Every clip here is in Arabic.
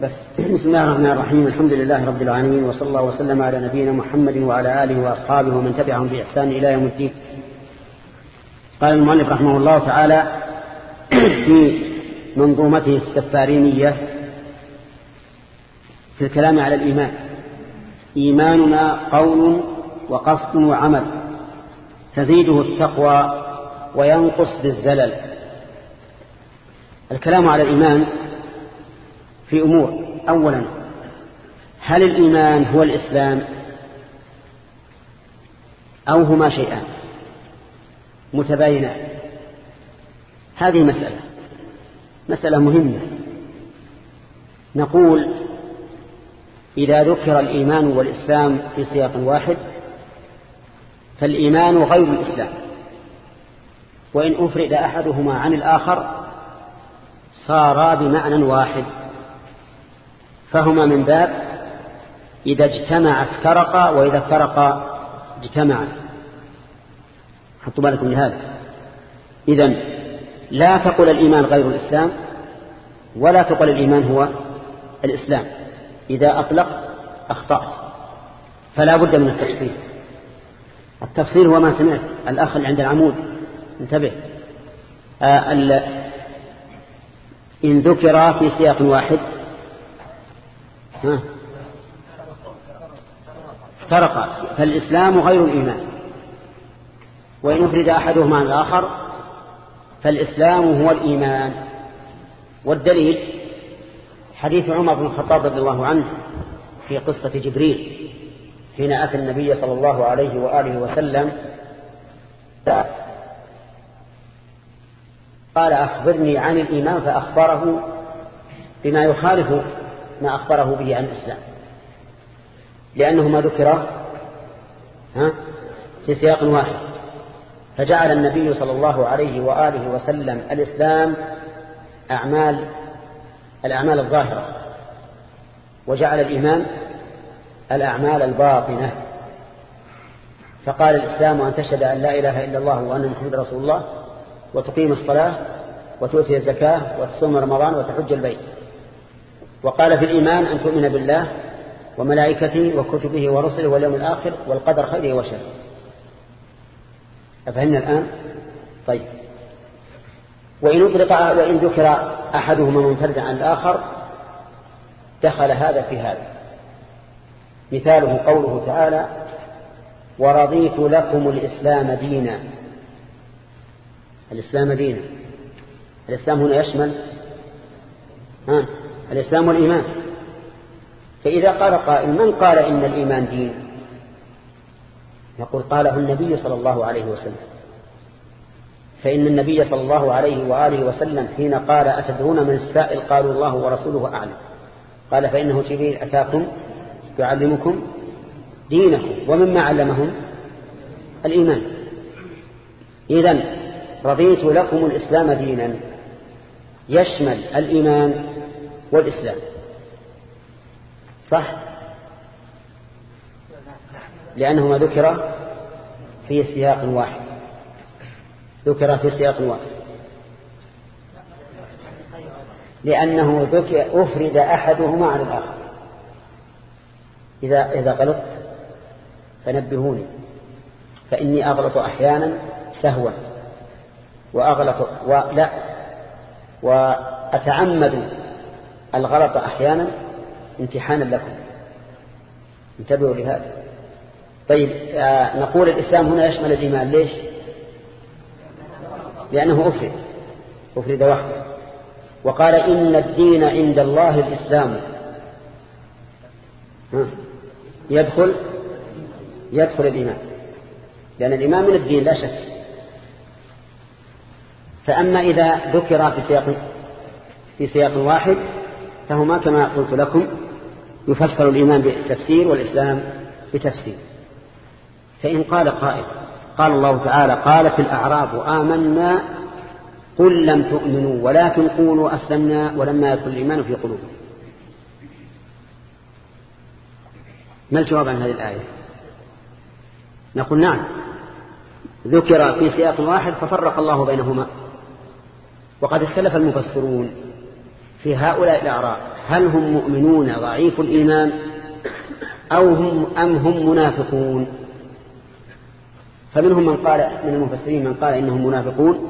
بس. بسم الله الرحمن الرحيم. الحمد لله رب العالمين وصلى الله وسلم على نبينا محمد وعلى آله وأصحابه ومن تبعهم بإحسان إلى يوم الدين. قال المؤلف رحمه الله تعالى في منظومته السفارينية في الكلام على الإيمان. إيماننا قول وقصد وعمل. تزيده التقوى وينقص بالزلل. الكلام على الإيمان في أمور. أولا هل الإيمان هو الإسلام أو هما شيئان؟ متباينان. هذه مسألة مسألة مهمة. نقول إذا ذكر الإيمان والإسلام في سياق واحد فالإيمان غير الإسلام. وإن أفرد أحدهما عن الآخر صارا بمعنى واحد. فهما من باب إذا اجتمع افترقا وإذا افترقا اجتمعا حطوا بالكم لهذا. إذن لا تقل الإيمان غير الإسلام ولا تقل الإيمان هو الإسلام. إذا أطلقت أخطأت. فلا بد من التفصيل. التفصيل هو ما سمعت. الأخ اللي عند العمود. انتبه. آه إن ذكر في سياق واحد فرق. فالإسلام غير الإيمان. وإن أفرد أحدهما عن الآخر فالإسلام هو الإيمان. والدليل حديث عمر بن الخطاب رضي الله عنه في قصة جبريل حين أتى النبي صلى الله عليه وآله وسلم. قال أخبرني عن الإيمان فأخبره بما يخالف ما أخبره به عن الإسلام. لأنه ما ذكر في سياق واحد. فجعل النبي صلى الله عليه وآله وسلم الإسلام أعمال الأعمال الظاهرة. وجعل الإيمان الأعمال الباطنة. فقال الإسلام أن تشهد أن لا إله إلا الله وأن محمد رسول الله وتقيم الصلاة وتؤتي الزكاة وتصوم رمضان وتحج البيت. وقال في الإيمان أن تؤمن بالله وملائكته وكتبه ورسله واليوم الآخر والقدر خيره وشره. أفهمنا الآن؟ طيب. وإن أطلق وإن ذكر أحدهما منفردا عن الآخر دخل هذا في هذا. مثاله قوله تعالى ورضيت لكم الإسلام دينا. الإسلام دينا. الإسلام هنا يشمل؟ ها؟ الإسلام والإيمان. فإذا قال قائل من قال إن الإيمان دين؟ يقول قاله النبي صلى الله عليه وسلم. فإن النبي صلى الله عليه وآله وسلم حين قال أتدرون من السائل؟ قالوا الله ورسوله أعلم. قال فإنه جبريل أتاكم؟ يعلمكم دينكم. ومما علمهم الإيمان. إذن رضيت لكم الإسلام دينا. يشمل الإيمان والإسلام. صح؟ لأنه ما ذكر في سياق واحد. ذكر في سياق واحد. لأنه ذكر أفرد أحدهما على الآخر. إذا, إذا غلطت فنبهوني. فإني أغلط أحيانا سهوا. وأغلط ولا وأتعمد الغلط أحيانا امتحانا لكم. انتبهوا لهذا. طيب آه نقول الإسلام هنا يشمل الإيمان. ليش؟ لأنه أفرد. أفرد وحده وقال إن الدين عند الله الإسلام. يدخل يدخل الإيمان. لأن الإيمان من الدين لا شك. فأما إذا ذكر في سياق في سياق واحد فهما كما قلت لكم يفسر الإيمان بتفسير والإسلام بتفسير. فإن قال قائل قال الله تعالى قالت الأعراب آمنا قل لم تؤمنوا ولكن قولوا أسلمنا ولما يدخل الإيمان في قلوبكم. ما الجواب عن هذه الآية؟ نقول نعم. ذكر في سياق واحد ففرق الله بينهما وقد اختلف المفسرون. في هؤلاء الأعراب هل هم مؤمنون ضعيف الإيمان أو هم أم هم منافقون؟ فمنهم من قال من المفسرين من قال إنهم منافقون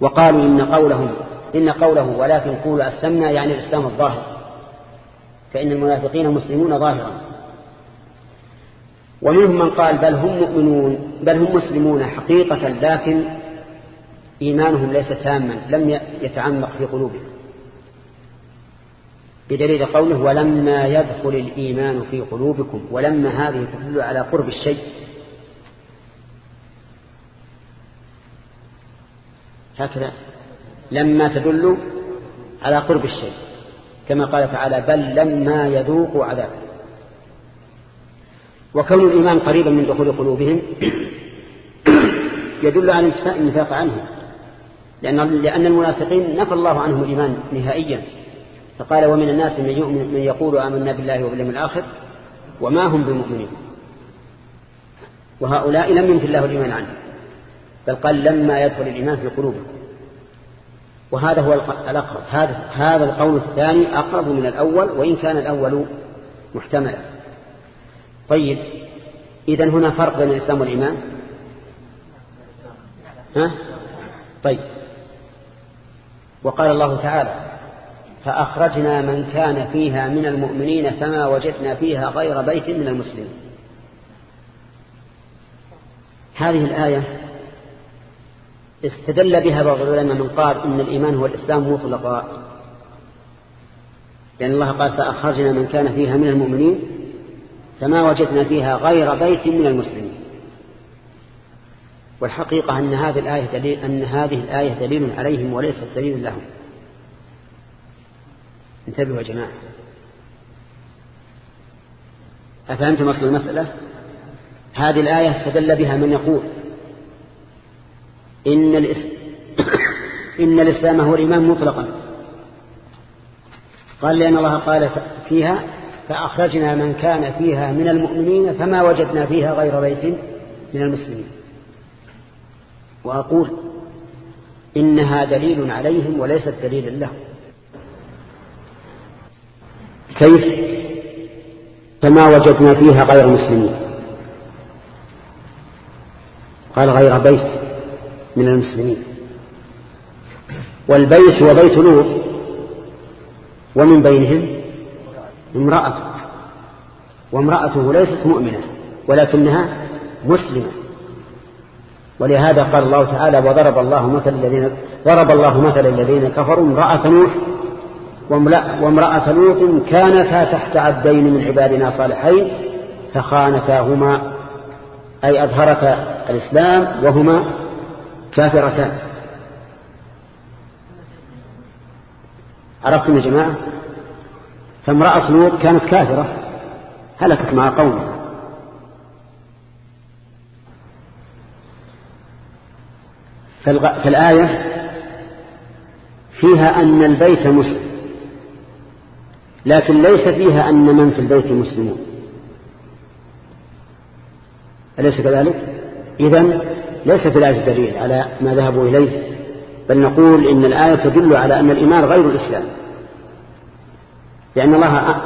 وقالوا إن قولهم إن قوله ولكن قولوا أسلمنا يعني الإسلام الظاهر فإن المنافقين مسلمون ظاهرا. ومنهم من قال بل هم مؤمنون بل هم مسلمون حقيقة لكن إيمانهم ليس تاما لم يتعمق في قلوبهم. بدليل قوله ولما يدخل الإيمان في قلوبكم ولما هذه تدل على قرب الشيء. هكذا. لما تدل على قرب الشيء. كما قال تعالى بل لما يذوقوا عذاب. وكون الإيمان قريبا من دخول قلوبهم يدل على انتفاء النفاق عنهم. لأن, لأن المنافقين نفى الله عنهم الإيمان نهائيا. فقال ومن الناس من, يؤمن من يقول آمنا بالله وباليوم الآخر وما هم بمؤمنين. وهؤلاء لم ينفي الله الإيمان عنهم بل قال لما يدخل الإيمان في قلوبهم. وهذا هو الأقرب. هذا, هذا القول الثاني أقرب من الأول وإن كان الأول محتملا. طيب إذا هنا فرق بين الإسلام والإيمان؟ ها؟ طيب. وقال الله تعالى فأخرجنا من كان فيها من المؤمنين فما وجدنا فيها غير بيت من المسلمين. هذه الآية استدل بها بعض العلماء من قال إن الإيمان هو الإسلام مطلقا. لأن الله قال فأخرجنا من كان فيها من المؤمنين فما وجدنا فيها غير بيت من المسلمين. والحقيقة أن هذه الآية دليل أن هذه الآية دليل عليهم وليست دليل لهم. انتبهوا يا جماعة. أفهمتم أصل المسألة؟ هذه الآية استدل بها من يقول إن, الإسلام إن الإسلام هو الإيمان مطلقا. قال لأن الله قال فيها فأخرجنا من كان فيها من المؤمنين فما وجدنا فيها غير بيت من المسلمين. وأقول إنها دليل عليهم وليست دليلا لهم. كيف؟ فما وجدنا فيها غير مسلمين. قال غير بيت من المسلمين. والبيت هو بيت لوط ومن بينهم امرأة. وامرأته ليست مؤمنة ولكنها مسلمة. ولهذا قال الله تعالى وضرب الله مثل الذين ضرب الله مثل الذين كفروا امرأة نوح وامرأة لوط كانتا تحت عبدين من عبادنا صالحين فخانتاهما أي أظهرتا الإسلام وهما كافرتان. عرفتم يا جماعة؟ فامرأة لوط كانت كافرة هلكت مع قومها. فالآية فيها أن البيت مسلم لكن ليس فيها أن من في البيت مسلمون. أليس كذلك؟ إذن ليس في الآية دليل على ما ذهبوا إليه بل نقول إن الآية تدل على أن الإيمان غير الإسلام. لأن الله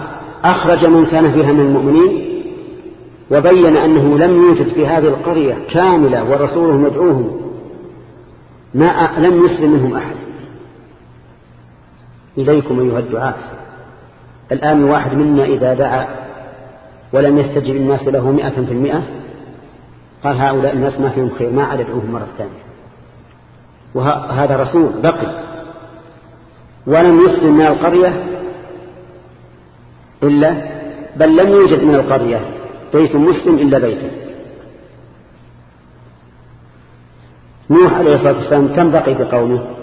أخرج من كان فيها من المؤمنين وبين أنه لم يوجد في هذه القرية كاملة ورسوله مدعوهم ما لم يسلم منهم أحد. إليكم أيها الدعاة. الآن واحد منا إذا دعا ولم يستجب الناس له مئة في المئة قال هؤلاء الناس ما فيهم خير ما عاد ادعوهم مرة ثانية. وهذا رسول بقي. ولم يسلم من القرية إلا بل لم يوجد من القرية بيت مسلم إلا بيته. نوح عليه الصلاة والسلام كم بقي بقومه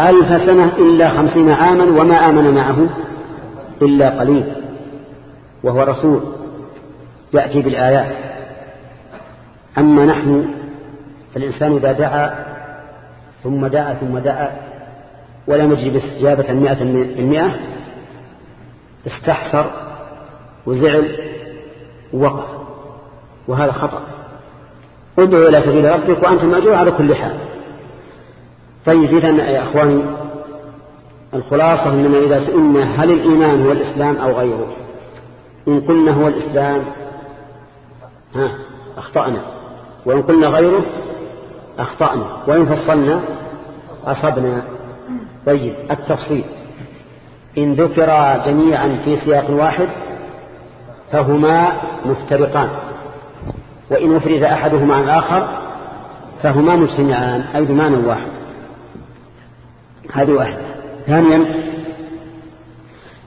ألف سنة إلا خمسين عاما وما آمن معه إلا قليل وهو رسول يأتي بالآيات. أما نحن فالإنسان إذا دعا ثم دعا ثم دعا ولم يجب استجابة مئة المئة استحسر وزعل ووقف وهذا خطأ. ادعوا إلى سبيل ربك وأنت مأجور على كل حال. طيب إذن يا أخواني الخلاصة أننا إذا سئلنا هل الإيمان هو الإسلام أو غيره؟ إن قلنا هو الإسلام ها أخطأنا. وإن قلنا غيره أخطأنا. وإن فصلنا أصبنا. طيب التفصيل. إن ذكر جميعا في سياق واحد فهما مفترقان. وإن أفرد أحدهما عن الآخر فهما مجتمعان أي بمعنى واحد. هذه واحدة ثانيا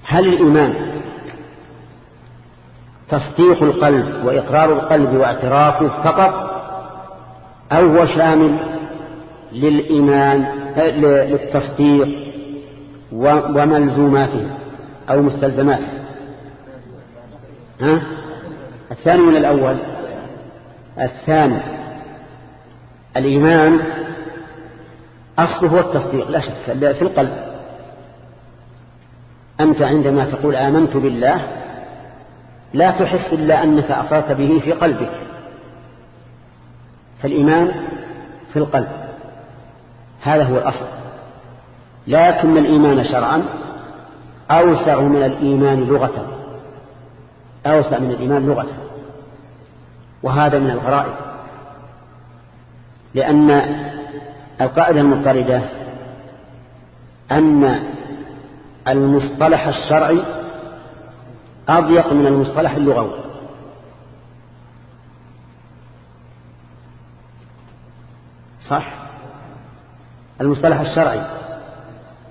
هل الإيمان تصديق القلب وإقرار القلب واعترافه فقط أو هو شامل للإيمان للتصديق وملزوماته أو مستلزماته؟ ها؟ الثاني من الأول. الثاني الإيمان أصله هو التصديق لا شك في القلب. أنت عندما تقول آمنت بالله لا تحس إلا أنك أصرت به في قلبك. فالإيمان في القلب هذا هو الأصل. لكن الإيمان شرعا أوسع من الإيمان لغة أوسع من الإيمان لغة وهذا من الغرائب. لأن القاعدة المضطردة أن المصطلح الشرعي أضيق من المصطلح اللغوي. صح؟ المصطلح الشرعي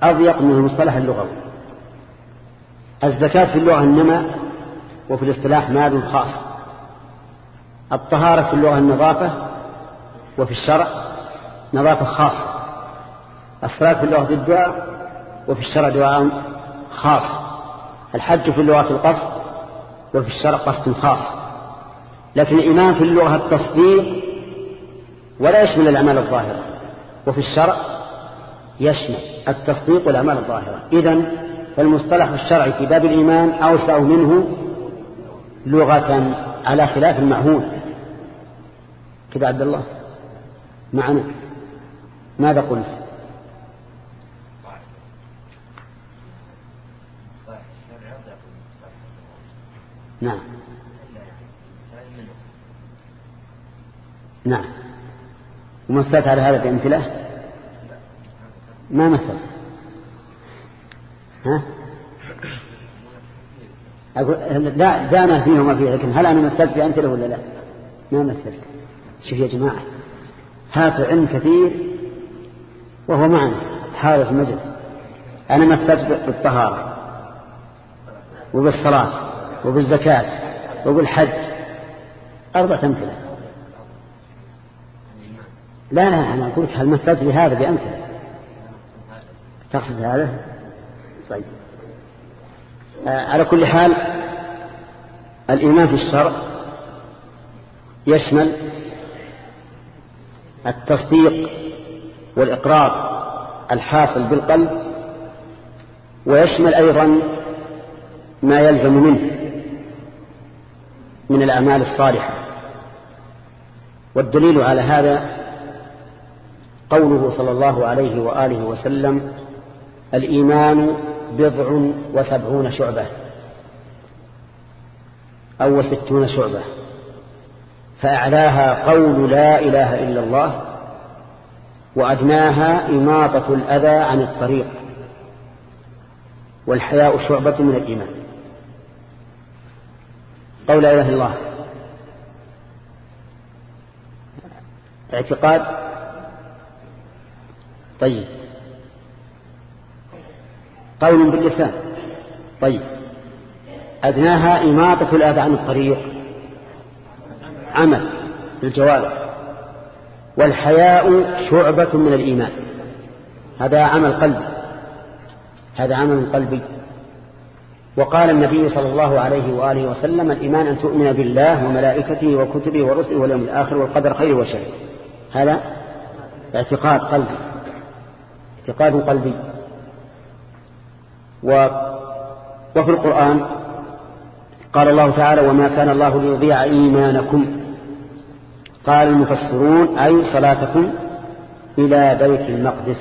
أضيق من المصطلح اللغوي. الزكاة في اللغة النماء وفي الاصطلاح مال خاص. الطهارة في اللغة النظافة وفي الشرع نظافة خاصة. الصلاة في اللغة الدعاء وفي الشرع دعاء خاص. الحج في اللغة القصد وفي الشرع قصد خاص. لكن الإيمان في اللغة التصديق ولا يشمل الأعمال الظاهرة. وفي الشرع يشمل التصديق والأعمال الظاهرة. إذن فالمصطلح الشرعي في باب الإيمان أوسع منه لغة على خلاف المعهود كده عبد الله؟ معنا. ماذا قلت؟ نعم. نعم. ومثلت على هذا بأمثلة ما مثلت ها؟ أقول دانا فيه وما فيه لكن هل أنا مثلت بأمثلة ولا لا؟ ما مثلت شوف يا جماعة هذا علم كثير وهو معنا حاضر في المجلس أنا مثلت بالطهارة وبالصلاة. وبالزكاة. وبالحج. أربعة أمثلة. لا لا أنا أقول لك هل مثلت بهذا بأمثلة. تقصد هذا؟ طيب. آه على كل حال الإيمان في الشرع يشمل التصديق والإقرار الحاصل بالقلب ويشمل أيضا ما يلزم منه من الأعمال الصالحة. والدليل على هذا قوله صلى الله عليه وآله وسلم الإيمان بضع وسبعون شعبة أو وستون شعبة فأعلاها قول لا إله إلا الله وأدناها إماطة الأذى عن الطريق والحياء شعبة من الإيمان. قول لا إله إلا الله. اعتقاد. طيب. قول باللسان. طيب. أدناها إماطة الأذى عن الطريق. عمل. بالجوارح. والحياء شعبة من الإيمان. هذا عمل قلبي. هذا عمل قلبي. وقال النبي صلى الله عليه وآله وسلم الإيمان أن تؤمن بالله وملائكته وكتبه ورسله واليوم الآخر والقدر خير وشر. هذا اعتقاد قلبي. اعتقاد قلبي. و وفي القرآن قال الله تعالى وما كان الله ليضيع إيمانكم. قال المفسرون أي صلاتكم إلى بيت المقدس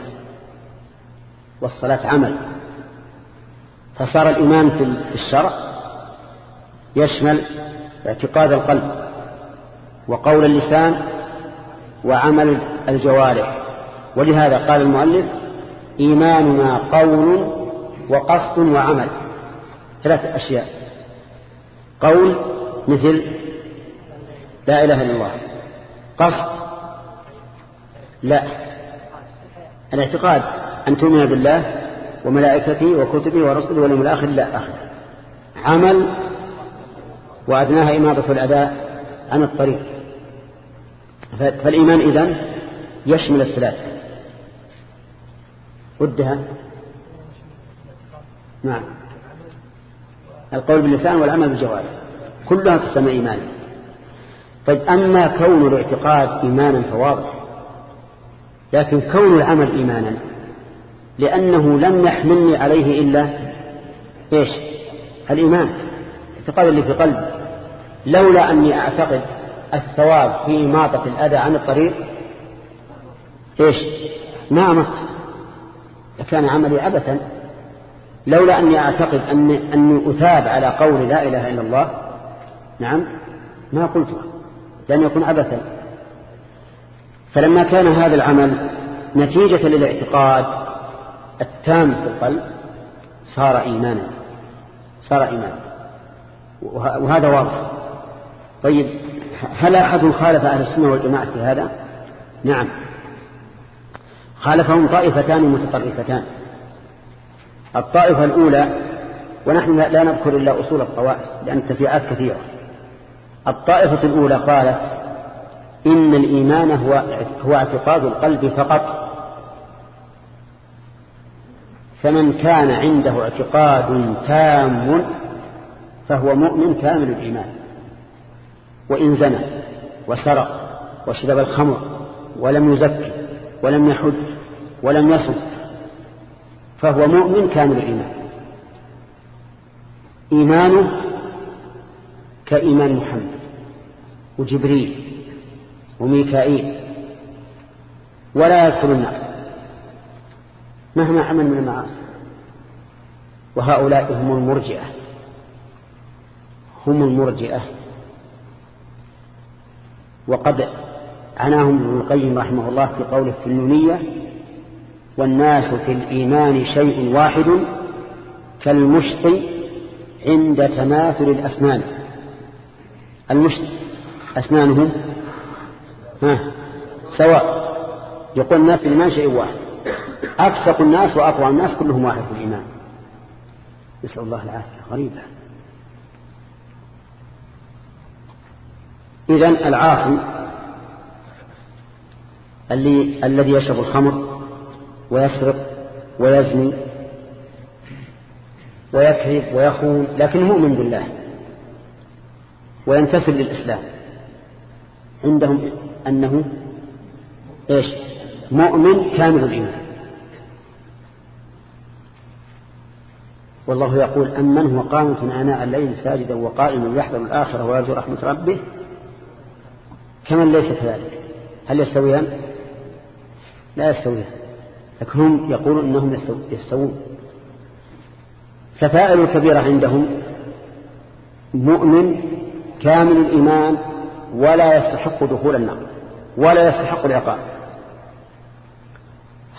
والصلاة عمل. فصار الإيمان في الشرع يشمل اعتقاد القلب وقول اللسان وعمل الجوارح. ولهذا قال المؤلف إيماننا قول وقصد وعمل. ثلاث أشياء. قول مثل لا إله إلا الله. قصد؟ لا. الاعتقاد أن تؤمن بالله وملائكته وكتبه ورسله واليوم الآخر لا آخر عمل وأدناها إماضة الأداء عن الطريق. فالإيمان إذن يشمل الثلاث. ودها. نعم. القول باللسان والعمل بالجوارح. كلها تسمى إيمانا. طيب أما كون الاعتقاد إيمانا فواضح لكن كون العمل إيمانا لأنه لم يحملني عليه إلا إيش؟ الإيمان اعتقاد اللي في قلبي. لولا أني أعتقد الثواب في إماطة الأذى عن الطريق إيش؟ ما لكان عملي عبثا. لولا أني أعتقد أني, أني أثاب على قول لا إله إلا الله نعم ما قلته لأن يكون عبثا. فلما كان هذا العمل نتيجة للاعتقاد التام في القلب صار إيمانا صار إيمانا. وهذا واضح. طيب هل أحد خالف أهل السنة والجماعة في هذا؟ نعم. خالفهم طائفتان متطرفتان. الطائفة الأولى ونحن لا نذكر إلا أصول الطوائف لأن التفريعات كثيرة. الطائفة الأولى قالت إن الإيمان هو, هو اعتقاد القلب فقط. فمن كان عنده اعتقاد تام فهو مؤمن كامل الإيمان. وإن زنى وسرق وشرب الخمر ولم يزكي ولم يحج ولم يصم فهو مؤمن كامل الإيمان. إيمانه كإيمان محمد. وجبريل وميكائيل ولا يدخل النار مهما عمل من المعاصي. وهؤلاء هم المرجئة. هم المرجئة. وقد عناهم ابن القيم رحمه الله في قوله في النونية والناس في الإيمان شيء واحد كالمشط عند تماثل الأسنان. المشط أسنانه ها. سواء. يقول الناس الإيمان شيء واحد. أفسق الناس وأطوع الناس كلهم واحد في الإيمان. نسأل الله العافية. غريبة. إذن العاصي اللي الذي يشرب الخمر ويسرق ويزني ويكذب ويخون لكن مؤمن بالله وينتسب للإسلام. عندهم أنه إيش؟ مؤمن كامل الإيمان والله يقول أمن هو قانت آناء الليل ساجدا وقائما يحذر الآخرة ويرجو رحمة ربه؟ كمن ليس كذلك؟ هل يستويان؟ لا يستويان. لكن هم يقولون أنهم يستوون. ففائل الكبيرة عندهم مؤمن كامل الإيمان ولا يستحق دخول النار ولا يستحق العقاب.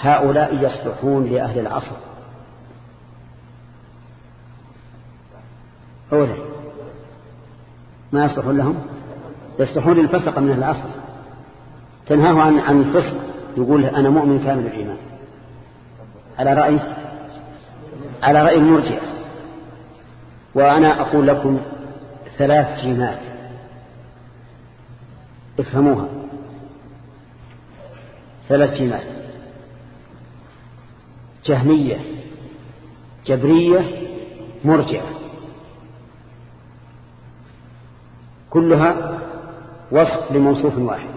هؤلاء يصلحون لأهل العصر. أولا ما يصلحون لهم؟ يصلحون للفسق من العصر. تنهاه عن عن الفسق يقول أنا مؤمن كامل الإيمان. على رأي؟ على رأي المرجئة. وأنا أقول لكم ثلاث جيمات افهموها. ثلاث سمات جهمية جبرية مرجعة. كلها وصف لموصوف واحد.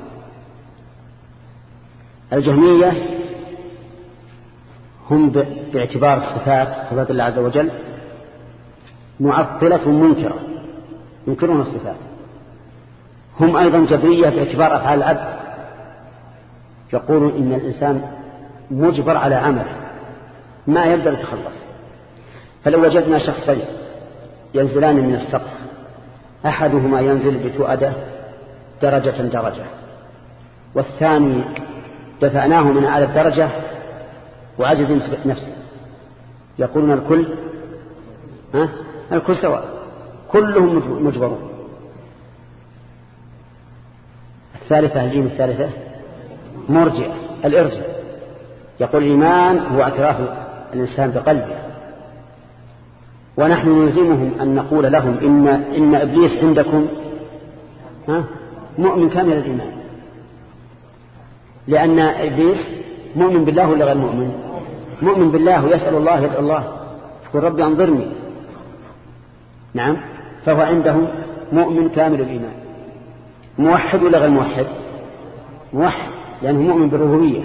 الجهمية هم باعتبار الصفات صفات الله عز وجل معطلة منكرة. ينكرون الصفات. هم أيضا جبرية باعتبار أفعال العبد. يقولون إن الإنسان مجبر على عمله ما يقدر يتخلص. فلو وجدنا شخصين ينزلان من السقف أحدهما ينزل بتؤدة درجة درجة والثاني دفعناه من أعلى الدرجة وعجز نفسه. يقولون الكل ها؟ الكل سواء. كلهم مجبرون. الثالثة الجيم الثالثة. مرجئة الإرجاء. يقول الإيمان هو اعتراف الإنسان بقلبه. ونحن نلزمهم أن نقول لهم إن, إن إبليس عندكم. ها؟ مؤمن كامل الإيمان. لأن إبليس مؤمن بالله ولا غير مؤمن؟ مؤمن بالله ويسأل الله يدعو الله. يقول ربي أنظرني. نعم. فهو عندهم مؤمن كامل الإيمان. موحد ولا غير موحد؟ موحد لأنه مؤمن بالربوبية.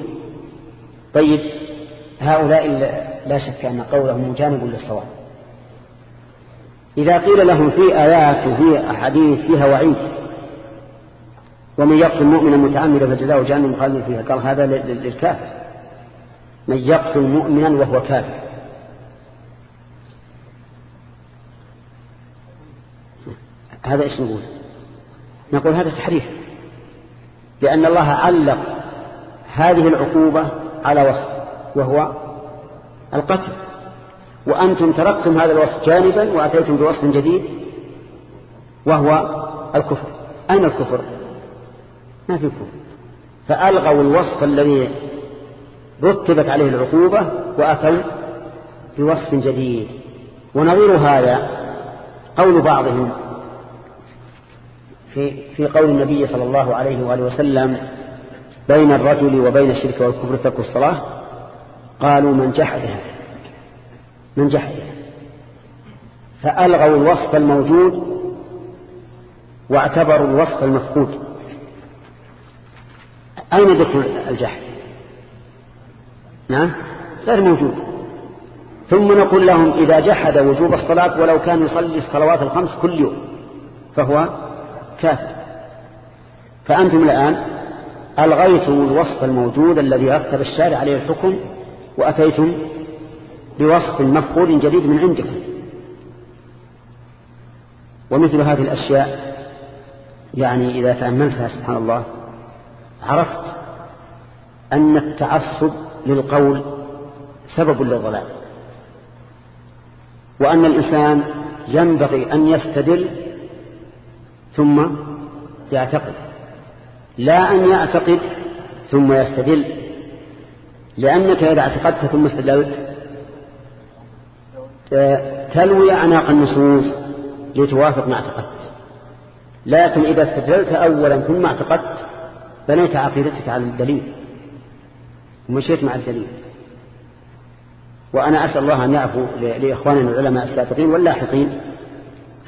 طيب هؤلاء لا شك أن قولهم مجانب للصواب إذا قيل لهم في آيات وفي أحاديث فيها وعيد ومن يقتل مؤمنا متعمدا فجزاؤه جهنم خالدا فيها قال هذا للكافر. من يقتل مؤمنا وهو كافر. هذا إيش نقول؟ نقول هذا تحريف. لأن الله علق هذه العقوبة على وصف وهو القتل. وأنتم تركتم هذا الوصف جانبا وأتيتم بوصف جديد وهو الكفر. أين الكفر؟ ما في كفر. فألغوا الوصف الذي رتبت عليه العقوبة وأتوا بوصف جديد. ونظير هذا قول بعضهم في, في قول النبي صلى الله عليه وآله وسلم بين الرجل وبين الشرك والكفر ترك الصلاة. قالوا من جحدها من جحدها فألغوا الوصف الموجود واعتبروا الوصف المفقود. أين ذكر الجحد؟ نعم غير موجود. ثم نقول لهم إذا جحد وجوب الصلاة ولو كان يصلي الصلوات الخمس كل يوم فهو كافر فأنتم الآن ألغيتم الوصف الموجود الذي رتب الشارع عليه الحكم وأتيتم بوصف مفقود جديد من عندكم. ومثل هذه الأشياء يعني إذا تأملتها سبحان الله عرفت أن التعصب للقول سبب للضلال وأن الإنسان ينبغي أن يستدل ثم يعتقد. لا أن يعتقد ثم يستدل. لأنك إذا اعتقدت ثم استدلت تلوي أعناق النصوص لتوافق ما اعتقدت. لكن إذا استدللت أولا ثم اعتقدت بنيت عقيدتك على الدليل. ومشيت مع الدليل. وأنا أسأل الله أن يعفو لإخواننا العلماء السابقين واللاحقين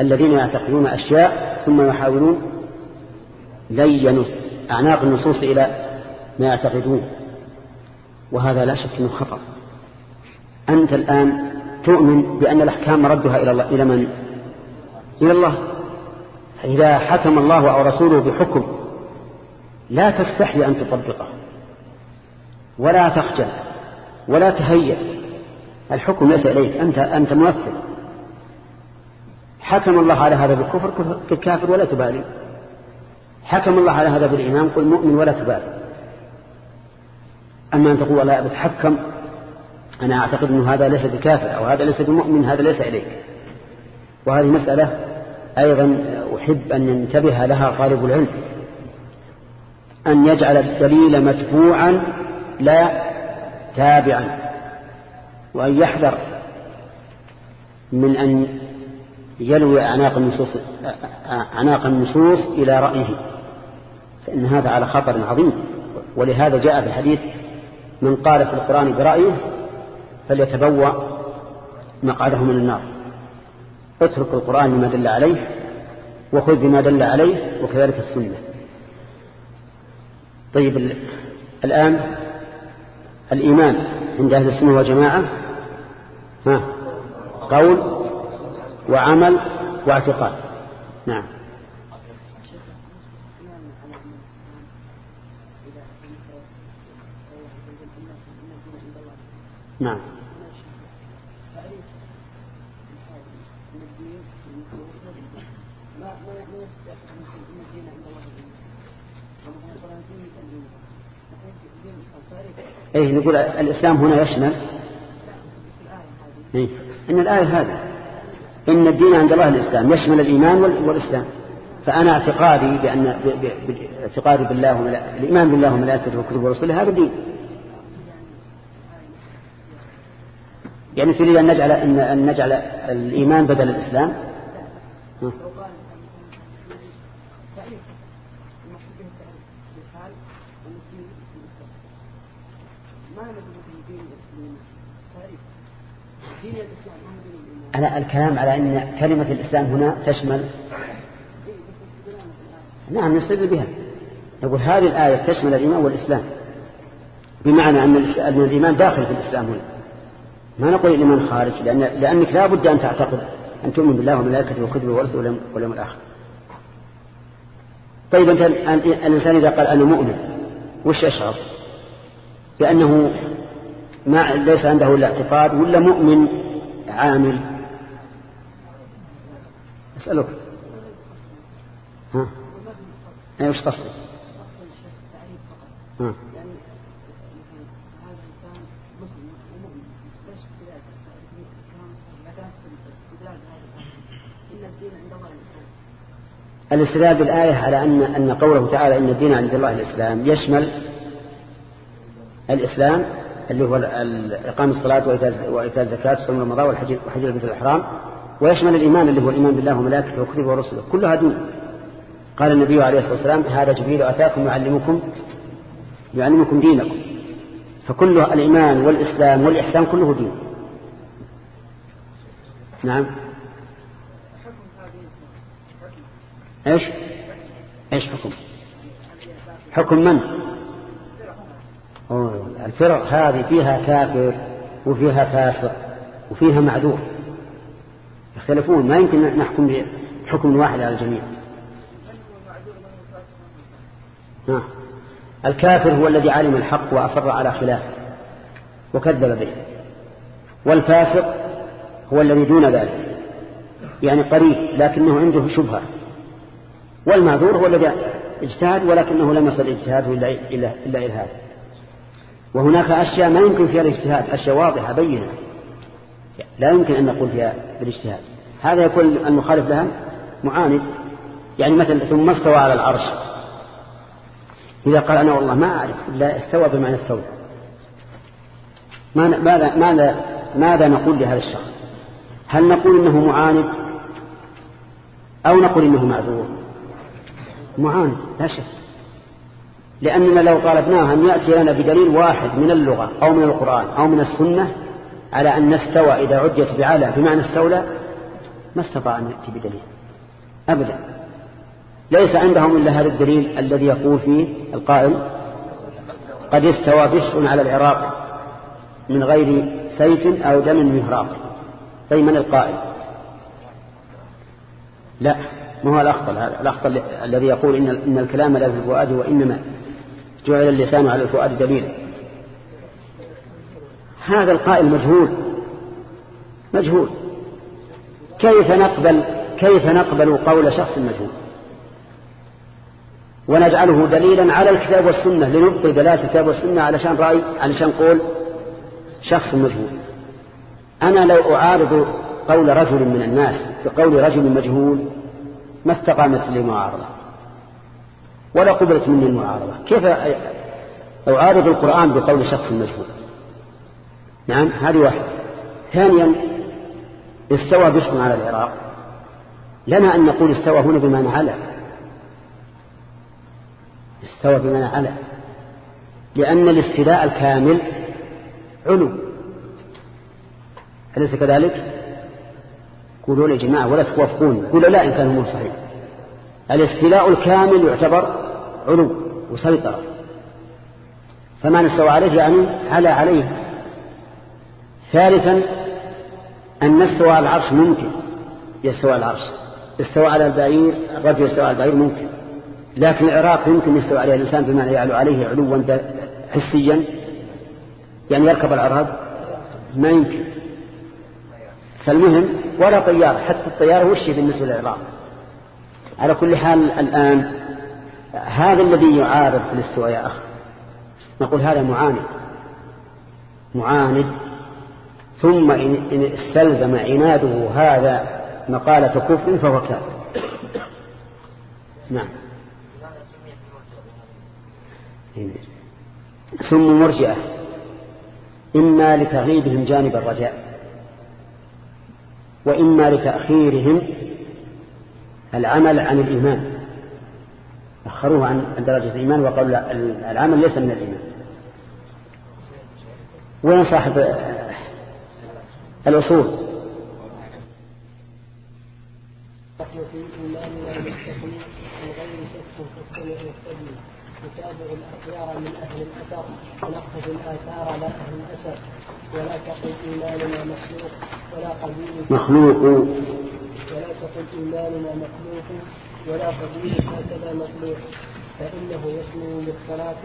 الذين يعتقدون أشياء ثم يحاولون لين أعناق النصوص إلى ما يعتقدون. وهذا لا شك أنه خطأ. أنت الآن تؤمن بأن الأحكام ردها إلى الله إلى من؟ إلى الله. إذا حكم الله أو رسوله بحكم لا تستحي أن تطبقه. ولا تخجل ولا تهيأ. الحكم ليس إليك. أنت, أنت ممثل حكم الله على هذا بالكفر كالكافر ولا تبالي. حكم الله على هذا بالإيمان قل مؤمن ولا تبالي. أما أن تقول لا بتحكم. أنا أعتقد أن هذا ليس بكافر أو هذا ليس بمؤمن هذا ليس إليك. وهذه مسألة أيضا أحب أن ينتبه لها طالب العلم. أن يجعل الدليل متبوعا لا تابعا. وأن يحذر من أن يلوي أعناق النصوص, أعناق النصوص إلى رأيه. فإن هذا على خطر عظيم. ولهذا جاء في الحديث من قال في القرآن برأيه فليتبوأ مقعده من النار. اترك القرآن لما دل عليه وخذ بما دل عليه وكذلك السنة. طيب الآن الإيمان عند أهل السنة والجماعة. ها؟ قول. وعمل واعتقاد. نعم. نعم. إيه نقول الإسلام هنا يشمل. إيه؟ إن الآية هذه إن الدين عند الله الإسلام يشمل الإيمان والإسلام. فأنا اعتقادي بأن اعتقادي بالله الإيمان بالله وملائكته وكتبه ورسله هذا دين. يعني تريد أن نجعل, أن نجعل الإيمان بدل الإسلام. أنا الكلام على أن كلمة الإسلام هنا تشمل نعم نستدل بها. نقول هذه الآية تشمل الإيمان والإسلام بمعنى أن الإيمان داخل في الإسلام هنا. ما نقول الإيمان خارج لأن لأنك لا بد أن تعتقد أن تؤمن بالله وملائكته وكتبه ورسله واليوم الآخر. طيب أنت الإنسان إذا قال أنا مؤمن وش يشعر؟ لأنه ما ليس عنده إلا اعتقاد ولا مؤمن عامل؟ أسألك. ها؟ إيش قصدك؟ ها؟ الاستدلال بالآية على أن أن قوله تعالى إن الدين عند الله الإسلام يشمل الإسلام اللي هو إقام الصلاة وإيتاء الزكاة وصوم رمضان والحج البيت الإحرام ويشمل الإيمان اللي هو الإيمان بالله وملائكته وكتبه ورسله. كلها دين. قال النبي عليه الصلاة والسلام هذا جبريل أتاكم يعلمكم يعلمكم دينكم. فكله الإيمان والإسلام والإحسان كله دين. نعم. إيش؟ إيش حكم؟ حكم من؟ الفرق هذه فيها كافر وفيها فاسق وفيها معذور. يختلفون ما يمكن نحكم بحكم واحد على الجميع. ها. الكافر هو الذي علم الحق وأصر على خلافه وكذب به. والفاسق هو الذي دون ذلك. يعني قريب لكنه عنده شبهة. والمعذور هو الذي اجتهد ولكنه لم يصل اجتهاده إلا إلى هذا. وهناك أشياء ما يمكن فيها الاجتهاد. أشياء واضحة بينة. لا يمكن أن نقول فيها بالاجتهاد. هذا يكون المخالف لها معاند. يعني مثلا ثم استوى على العرش. إذا قال أنا والله ما أعرف لا استوى بمعنى استوى. ماذا, ماذا, ماذا نقول لهذا الشخص؟ هل نقول إنه معاند؟ أو نقول إنه معذور؟ معاند لا شك. لأننا لو طالبناه أن يأتي لنا بدليل واحد من اللغة أو من القرآن أو من السنة على أن نستوى إذا عدت بعلى بمعنى استولى ما استطاع أن يأتي بدليل. أبدا. ليس عندهم إلا هذا الدليل الذي يقول فيه القائل قد استوى بشر على العراق من غير سيف أو دم مهراق. طيب من القائل؟ لا ما هو الأخطل هذا؟ الأخطل الذي يقول إن, إن الكلام لا في الفؤاد وإنما جعل اللسان على الفؤاد دليلا. هذا القائل مجهول. مجهول. كيف نقبل كيف نقبل قول شخص مجهول؟ ونجعله دليلا على الكتاب والسنة لنبطي دلالة الكتاب والسنة علشان رأي علشان قول شخص مجهول. أنا لو أعارض قول رجل من الناس بقول رجل مجهول ما استقامت لي معارضة. ولا قبلت مني المعارضة. كيف أعارض القرآن بقول شخص مجهول؟ نعم هذه واحدة. ثانيا استوى بشر على العراق. لنا أن نقول استوى هنا بمعنى على استوى بمعنى على لأن الاستلاء الكامل علو. أليس كذلك؟ قولوا لي جماعة ولا توافقون قولوا لا إن كان هو صحيح. الاستيلاء الكامل يعتبر علو وسيطرة. فما نستوى عليه يعني على عليه ثالثا أن نستوى على العرش ممكن. يستوى على العرش. استوى على البعير الرجل يستوى على البعير ممكن. لكن العراق يمكن يستوى عليه الإنسان بما يعلو عليه علوا حسيا. يعني يركب العراب ما يمكن. فالمهم ولا طيارة. حتى الطيارة وش بالنسبة للعراق؟ على كل حال الآن هذا الذي يعارض في الاستواء يا أخ نقول هذا معاند معاند ثم إن استلزم عناده هذا مقالة كفر فهو كافر. نعم. ثم مرجئة. إما لتغيبهم جانب الرجاء وإما لتأخيرهم العمل عن الإيمان. أخروه عن درجة الإيمان وقالوا العمل ليس من الإيمان. وين صاحب الأصول. إيماننا من غير شك نتابع الأخيار من أهل الأثر الآثار الأسر ولا تقل إيماننا مخلوق. ولا قبيل مخلوق ولا تقل إيماننا مخلوق ولا قبيل هكذا مخلوق فإنه يسمو بالصلاة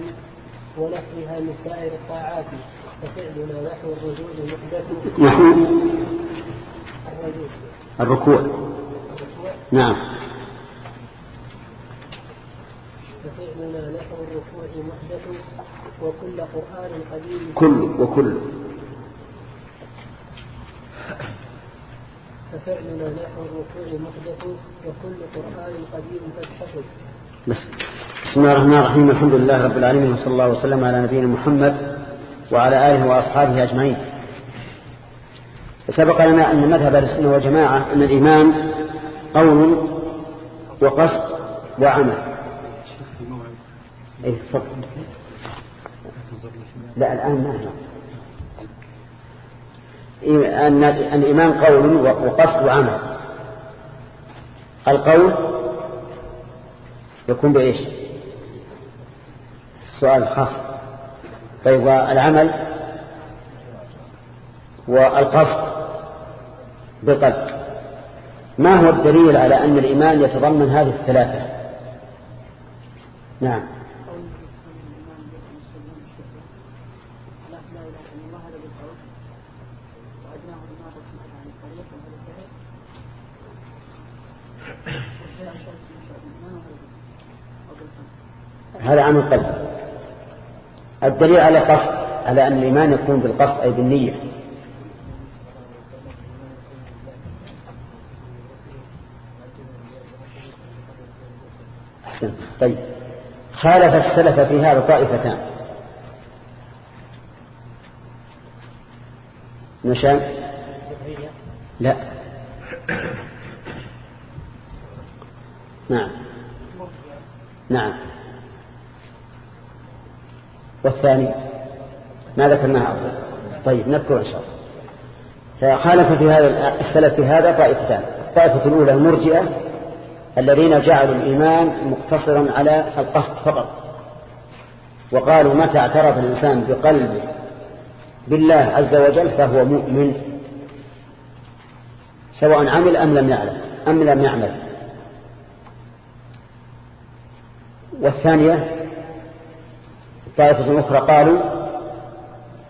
ونحوها من سائر الطاعات. ففعلنا نحو الرجوع محدث. نحو الركوع. نعم. ففعلنا نحو الركوع محدث. وكل قرآن قديم. كل وكل. ففعلنا نحو الركوع محدث. وكل قرآن قديم تبحث. بس. بسم الله الرحمن الرحيم. الحمد لله رب العالمين. وصلى الله وسلم على نبينا محمد. وعلى آله وأصحابه أجمعين. سبق لنا أن مذهب السنة والجماعة أن الإيمان قول وقصد وعمل. إيه تفضل. لا الآن ما إيه أن الإيمان قول وقصد وعمل. القول يكون بإيش؟ السؤال الخاص. طيب والعمل والقصد بالقلب. ما هو الدليل على أن الإيمان يتضمن هذه الثلاثة؟ نعم. هذا عن القلب. الدليل على قصد على أن الإيمان يكون بالقصد أي بالنية. أحسن. طيب. خالف السلف في هذا طائفتان. نشان لا. نعم. نعم. والثاني ما ذكرناها أفضل طيب نذكر إن شاء الله. فخالف في هذا السلف في هذا طائفتان الطائفة الأولى المرجئة الذين جعلوا الإيمان مقتصرا على القصد فقط. وقالوا متى اعترف الإنسان بقلبه بالله عز وجل فهو مؤمن؟ سواء عمل أم لم يعلم أم لم يعمل. والثانية طائفة أخرى قالوا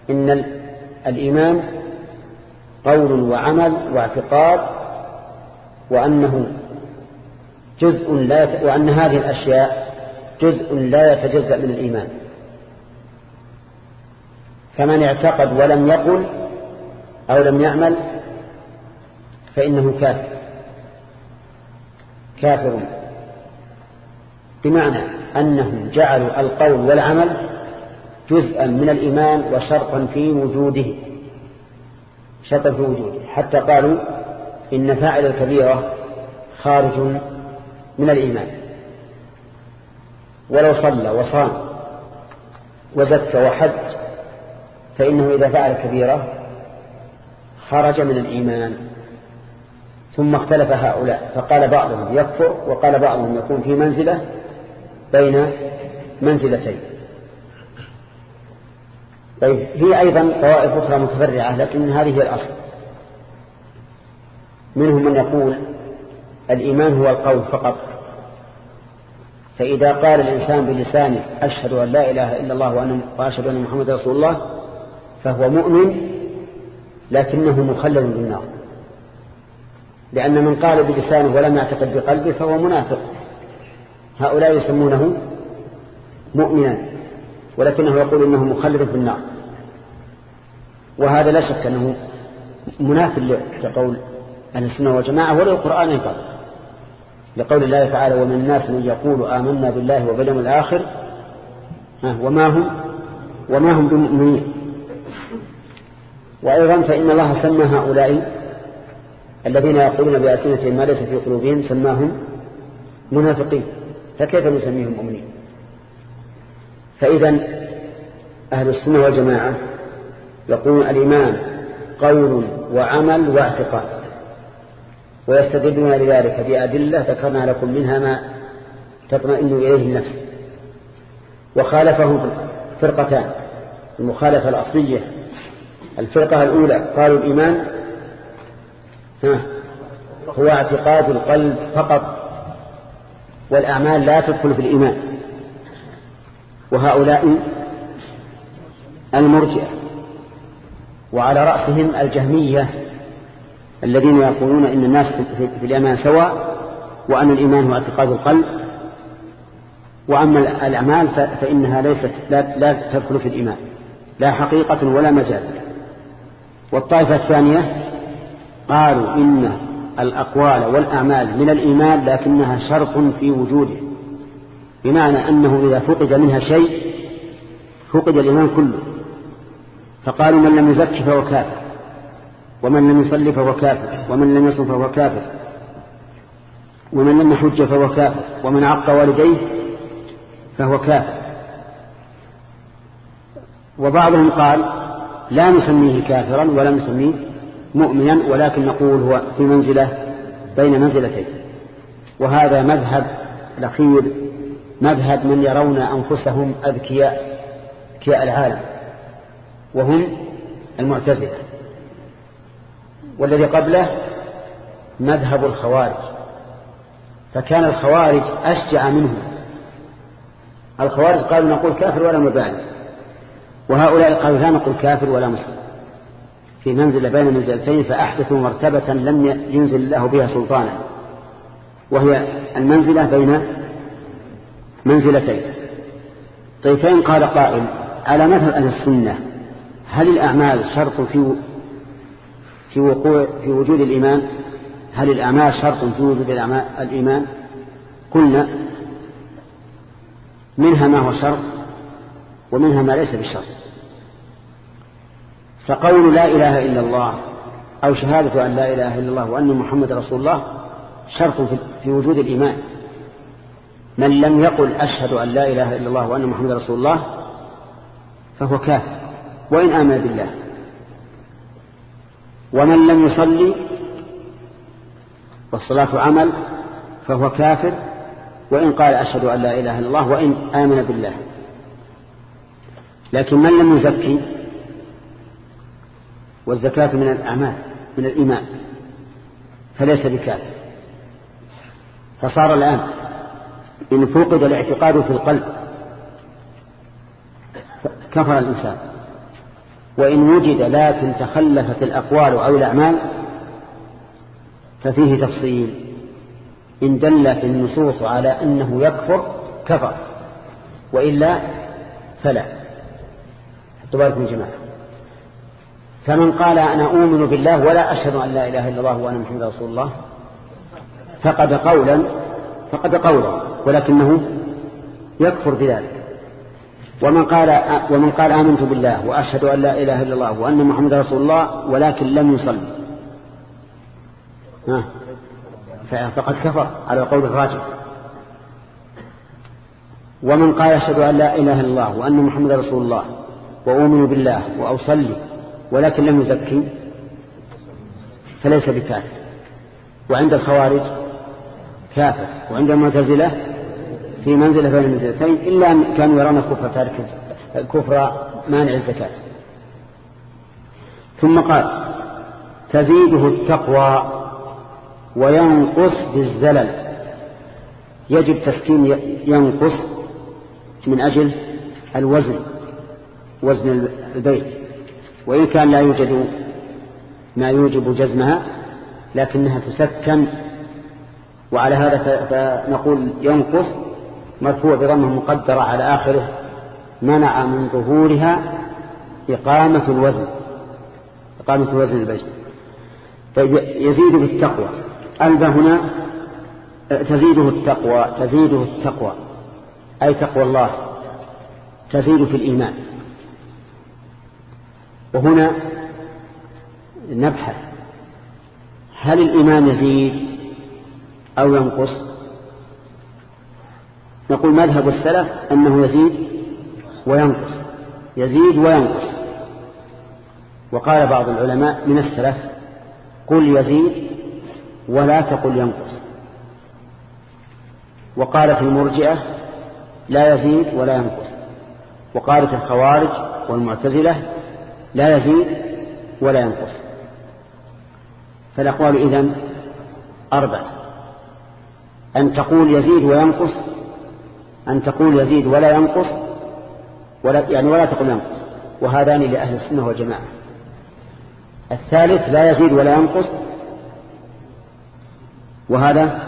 إن الإيمان قول وعمل واعتقاد وأنه جزء لا يت... وأن هذه الأشياء جزء لا يتجزأ من الإيمان. فمن اعتقد ولم يقل أو لم يعمل فإنه كافر. كافر. بمعنى أنهم جعلوا القول والعمل جزءا من الإيمان وشرطا في وجوده. شرطا في وجوده. حتى قالوا إن فاعل الكبيرة خارج من الإيمان. ولو صلى وصام وزكى وحج فإنه إذا فعل كبيرة خرج من الإيمان. ثم اختلف هؤلاء فقال بعضهم يكفر وقال بعضهم يكون في منزلة بين منزلتين. طيب هي أيضا طوائف أخرى متفرعة لكن هذه هي الأصل. منهم من يقول الإيمان هو القول فقط. فإذا قال الإنسان بلسانه أشهد أن لا إله إلا الله وأشهد أن محمد رسول الله فهو مؤمن لكنه مخلد بالنار. لأن من قال بلسانه ولم يعتقد بقلبه فهو منافق. هؤلاء يسمونه مؤمنا ولكنه يقول إنه مخلد في النار. وهذا لا شك أنه منافق لقول أهل السنة والجماعة ولا القرآن ينطق لقول الله تعالى ومن الناس من يقول آمنا بالله وباليوم الآخر وما هم؟ وما هم بمؤمنين. وأيضا فإن الله سمى هؤلاء الذين يقولون بأسنتهم ما ليس في قلوبهم سماهم منافقين. فكيف نسميهم مؤمنين؟ فإذا أهل السنة والجماعة يقولون الإيمان قول وعمل واعتقاد ويستدلون لذلك بأدلة ذكرنا لكم منها ما تطمئن إليه النفس وخالفهم فرقتان المخالفة الأصلية الفرقة الأولى قالوا الإيمان هو اعتقاد القلب فقط والأعمال لا تدخل في الإيمان. وهؤلاء المرجئة وعلى رأسهم الجهمية الذين يقولون إن الناس في الإيمان سواء وأن الإيمان هو اعتقاد القلب وأما الأعمال فإنها ليست لا, لا تدخل في الإيمان لا حقيقة ولا مجال والطائفة الثانية قالوا إن الأقوال والأعمال من الإيمان لكنها شرط في وجوده بمعنى أنه إذا فقد منها شيء فقد الإيمان كله. فقالوا من لم يزكي فهو كافر ومن لم يصلي فهو كافر ومن لم يصل فهو كافر ومن لم يحج فهو كافر ومن عق والديه فهو كافر. وبعضهم قال لا نسميه كافرا ولا نسميه مؤمنا ولكن نقول هو في منزلة بين منزلتين وهذا مذهب الأخير مذهب من يرون أنفسهم أذكياء أذكياء العالم وهم المعتزلة. والذي قبله مذهب الخوارج. فكان الخوارج أشجع منهم. الخوارج قالوا نقول كافر ولا مبالي. وهؤلاء قالوا لا نقول كافر ولا مسلم. في منزل بين منزلتين فأحدثوا مرتبة لم ينزل الله بها سلطانا. وهي المنزلة بين منزلتين. طيب فإن قال قائل على مثل أهل السنة هل الأعمال شرط في في وقوع في وجود الإيمان؟ هل الأعمال شرط في وجود الإيمان؟ قلنا منها ما هو شرط ومنها ما ليس بالشرط فقول لا إله إلا الله أو شهادة أن لا إله إلا الله وأن محمد رسول الله شرط في وجود الإيمان. من لم يقل أشهد أن لا إله إلا الله وأن محمد رسول الله فهو كافر وإن آمن بالله. ومن لم يصلي والصلاة عمل فهو كافر وإن قال أشهد أن لا إله إلا الله وإن آمن بالله. لكن من لم يزكي والزكاة من الأعمال من الإيمان فليس بكافر. فصار الآن إن فقد الاعتقاد في القلب كفر الإنسان. وإن وجد لكن تخلفت الأقوال أو الأعمال ففيه تفصيل. إن دلت النصوص على أنه يكفر كفر. وإلا فلا. تبارك من جماعة فمن قال أنا أؤمن بالله ولا أشهد أن لا إله إلا الله وأنا محمد رسول الله فقد قولا فقد قولا ولكنه يكفر بذلك. ومن قال ومن قال آمنت بالله وأشهد أن لا إله إلا الله وأن محمد رسول الله ولكن لم يصلي. فقد كفر على قول الراجح. ومن قال أشهد أن لا إله إلا الله وأن محمد رسول الله وأؤمن بالله وأصلي ولكن لم يزكي فليس بكافر. وعند الخوارج كافر وعند المعتزلة في منزلة بين المنزلتين إلا أن كانوا يرون كفر تارك كفر مانع الزكاة. ثم قال تزيده التقوى وينقص بالزلل. يجب تسكين ينقص من أجل الوزن وزن البيت. وإن كان لا يوجد ما يوجب جزمها لكنها تسكن وعلى هذا فنقول ينقص مرفوع بضمة مقدرة على آخره منع من ظهورها إقامة الوزن إقامة الوزن البيت طيب يزيد بالتقوى. ألبى هنا تزيده التقوى تزيده التقوى أي تقوى الله تزيد في الإيمان. وهنا نبحث هل الإيمان يزيد؟ أو ينقص. نقول مذهب السلف أنه يزيد وينقص. يزيد وينقص. وقال بعض العلماء من السلف قل يزيد ولا تقل ينقص. وقالت المرجئة لا يزيد ولا ينقص. وقالت الخوارج والمعتزلة لا يزيد ولا ينقص. فالأقوال إذن أربعة. أن تقول يزيد وينقص أن تقول يزيد ولا ينقص ولا يعني ولا تقول ينقص وهذان لأهل السنة والجماعة. الثالث لا يزيد ولا ينقص وهذا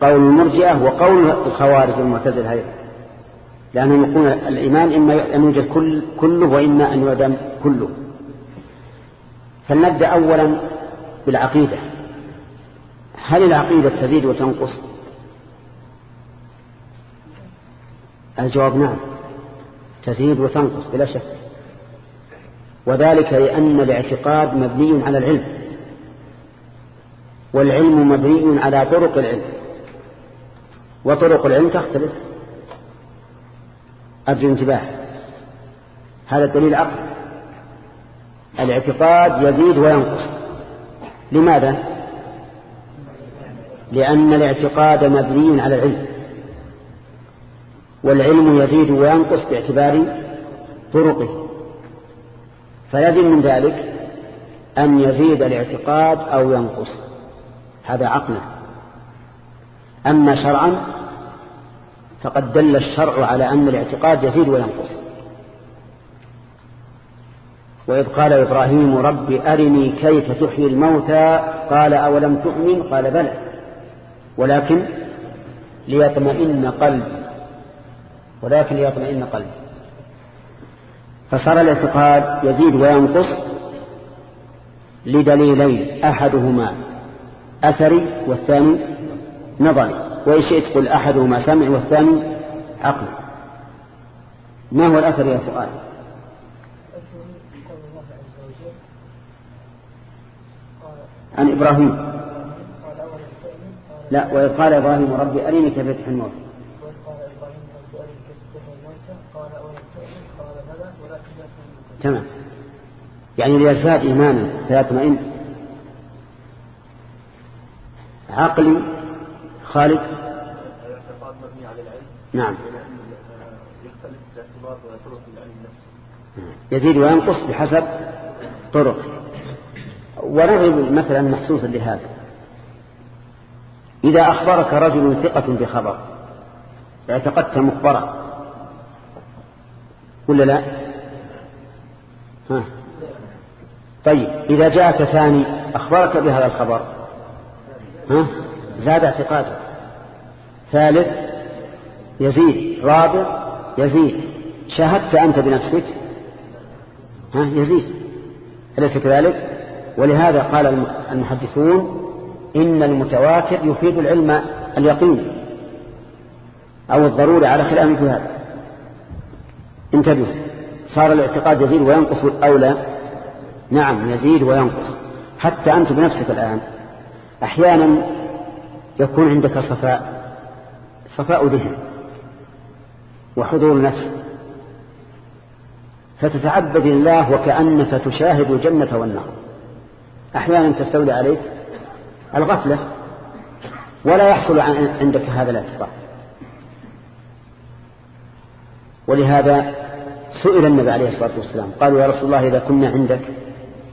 قول المرجئة وقول الخوارج المعتزل هذا لأنهم يقول الإيمان إما أن يوجد كل كله وإما أن يعدم كله. فلنبدأ أولا بالعقيدة. هل العقيدة تزيد وتنقص؟ الجواب نعم. تزيد وتنقص بلا شك. وذلك لأن الاعتقاد مبني على العلم. والعلم مبني على طرق العلم. وطرق العلم تختلف. أرجو انتباه هذا الدليل عقل. الاعتقاد يزيد وينقص. لماذا؟ لأن الاعتقاد مبني على العلم. والعلم يزيد وينقص باعتبار طرقه. فلازم من ذلك أن يزيد الاعتقاد أو ينقص. هذا عقلا أما شرعا فقد دل الشرع على أن الاعتقاد يزيد وينقص. وإذ قال إبراهيم رب أرني كيف تحيي الموتى؟ قال أولم تؤمن؟ قال بلى. ولكن ليطمئن قلبي ولكن ليطمئن قلبي فصار الاعتقاد يزيد وينقص لدليلين أحدهما أثري والثاني نظري. وإن شئت قل أحدهما سمع والثاني عقل ما هو الأثر يا فؤاد؟ عن إبراهيم. لا وإذ قال إبراهيم ربي أريني كيف يفتح الموت. تمام. يعني ليزداد إيمانا فيطمئن عقلي خالد نعم. يزيد وينقص بحسب طرق. ونضرب مثلا محسوسا لهذا. إذا أخبرك رجل ثقة بخبر اعتقدت مخبرة ولا لا؟ ها. طيب إذا جاءك ثاني أخبرك بهذا الخبر ها؟ زاد اعتقاده ثالث يزيد. رابع يزيد. شاهدت أنت بنفسك ها؟ يزيد. أليس كذلك؟ ولهذا قال المحدثون إن المتواتر يفيد العلم اليقين أو الضروري على خلاف في هذا. انتبهوا صار الاعتقاد يزيد وينقص الأولى نعم يزيد وينقص. حتى أنت بنفسك الآن أحيانا يكون عندك صفاء صفاء ذهن وحضور نفس. فتتعبد الله وكأنك تشاهد الجنة والنار. أحيانا تستولي عليك الغفلة ولا يحصل عندك هذا الاعتقاد. ولهذا سئل النبي عليه الصلاة والسلام قالوا يا رسول الله إذا كنا عندك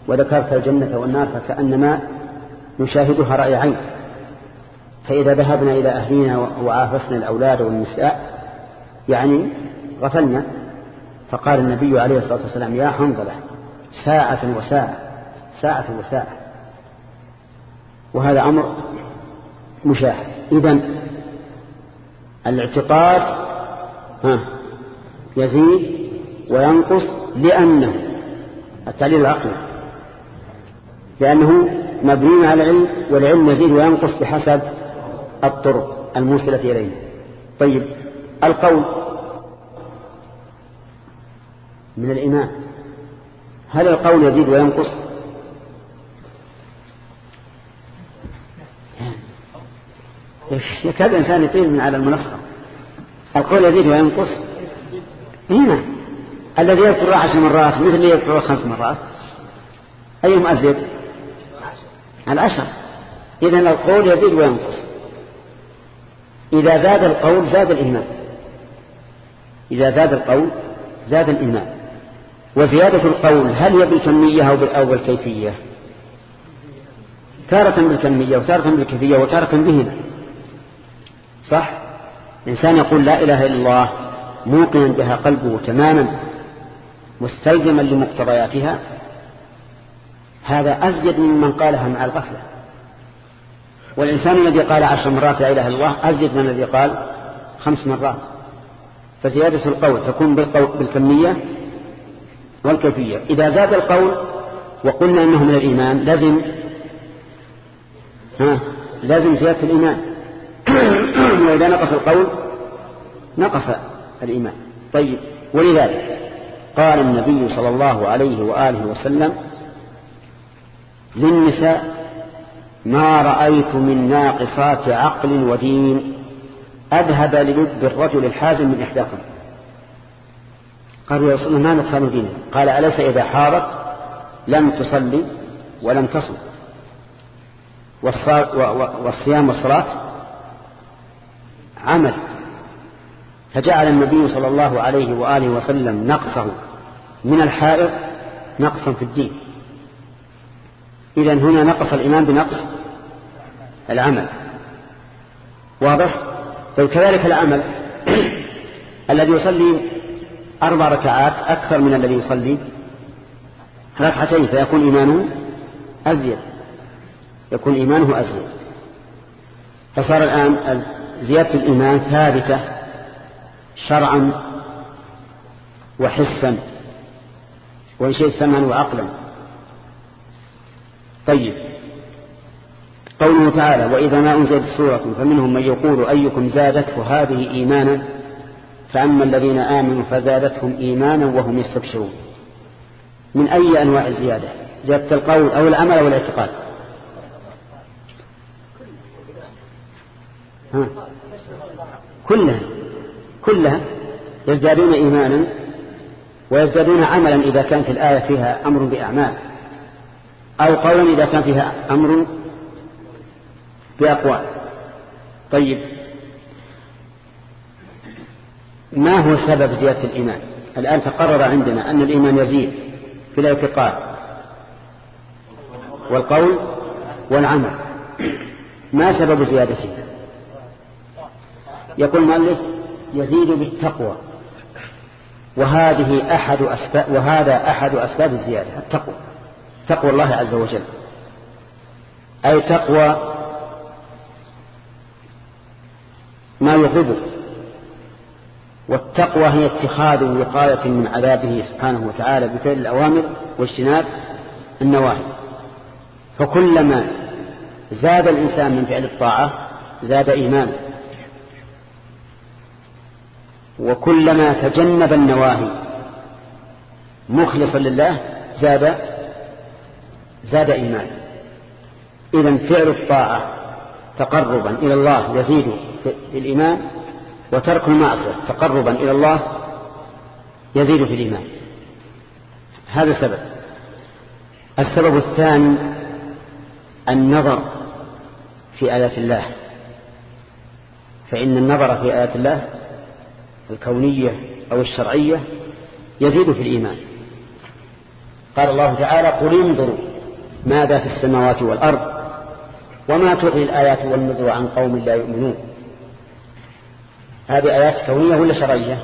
وذكرت الجنة والنار فكأنما نشاهدها رأي عين. فإذا ذهبنا إلى أهلنا وعافسنا الأولاد والنساء يعني غفلنا. فقال النبي عليه الصلاة والسلام يا حنظلة ساعة وساعة ساعة وساعة. وهذا أمر مشاهد. إذن الاعتقاد ها يزيد وينقص لأنه التعليل العقلي لأنه مبني على العلم والعلم يزيد وينقص بحسب الطرق الموصلة إليه طيب القول من الإيمان. هل القول يزيد وينقص؟ يكاد الإنسان يطير من على المنصة. القول يزيد وينقص. هنا الذي يذكر عشر مرات مثل اللي يذكر خمس مرات. أيهم أزيد؟ العشر. إذن القول يزيد وينقص. إذا زاد القول زاد الإيمان. إذا زاد القول زاد الإيمان. وزيادة القول هل هي بالكمية أو بالكيفية؟ تارة بالكمية وتارة بالكيفية وتارة بهما صح؟ الإنسان يقول لا إله إلا الله موقنا بها قلبه تماما مستلزما لمقتضياتها هذا أزيد ممن قالها مع الغفلة. والإنسان الذي قال عشر مرات لا إله إلا الله أزيد من الذي قال خمس مرات. فزيادة القول تكون بالكمية والكيفية. إذا زاد القول وقلنا أنه من الإيمان لازم ها لازم زيادة الإيمان. وإذا نقص القول نقص الإيمان. طيب ولذلك قال النبي صلى الله عليه وآله وسلم للنساء ما رأيت من ناقصات عقل ودين أذهب للب الرجل الحازم من إحداكم. قالوا يا رسول الله ما نقصان دينه قال أليس إذا حارت لم تصلي ولم تصل والصيام والصلاة عمل. فجعل النبي صلى الله عليه وآله وسلم نقصه من الحائط نقصا في الدين. إذا هنا نقص الإيمان بنقص العمل. واضح؟ طيب كذلك العمل الذي يصلي أربع ركعات أكثر من الذي يصلي ركعتين فيكون إيمانه أزيد. يكون إيمانه أزيد. فصار الآن زيادة الإيمان ثابتة شرعا وحسا وإن شئت سمعا وعقلا. طيب. قوله تعالى وإذا ما أنزلت سورة فمنهم من يقول أيكم زادته هذه إيمانا؟ فأما الذين آمنوا فزادتهم إيمانا وهم يستبشرون. من أي أنواع الزيادة؟ زيادة القول أو العمل أو الاعتقاد؟ ها. كلها. كلها يزدادون إيمانا ويزدادون عملا إذا كانت الآية فيها أمر بأعمال أو قولا إذا كان فيها أمر بأقوال. طيب. ما هو سبب زيادة الإيمان؟ الآن تقرر عندنا أن الإيمان يزيد في الاعتقاد والقول والعمل. ما سبب زيادته؟ يقول المؤلف يزيد بالتقوى. وهذه أحد أسباب وهذا أحد أسباب الزيادة التقوى. تقوى الله عز وجل. أي تقوى ما يغضبه. والتقوى هي اتخاذ وقاية من عذابه سبحانه وتعالى بفعل الأوامر واجتناب النواهي. فكلما زاد الإنسان من فعل الطاعة زاد إيمانه. وكلما تجنب النواهي. مخلصا لله زاد زاد إيمان إذا فعل الطاعة تقربا إلى الله يزيد في الإيمان وترك المعصية تقربا إلى الله يزيد في الإيمان. هذا سبب. السبب الثاني النظر في آيات الله. فإن النظر في آيات الله الكونية أو الشرعية يزيد في الإيمان. قال الله تعالى قل انظروا ماذا في السماوات والأرض وما تغني الآيات والنذر عن قوم لا يؤمنون. هذه آيات كونية ولا شرعية؟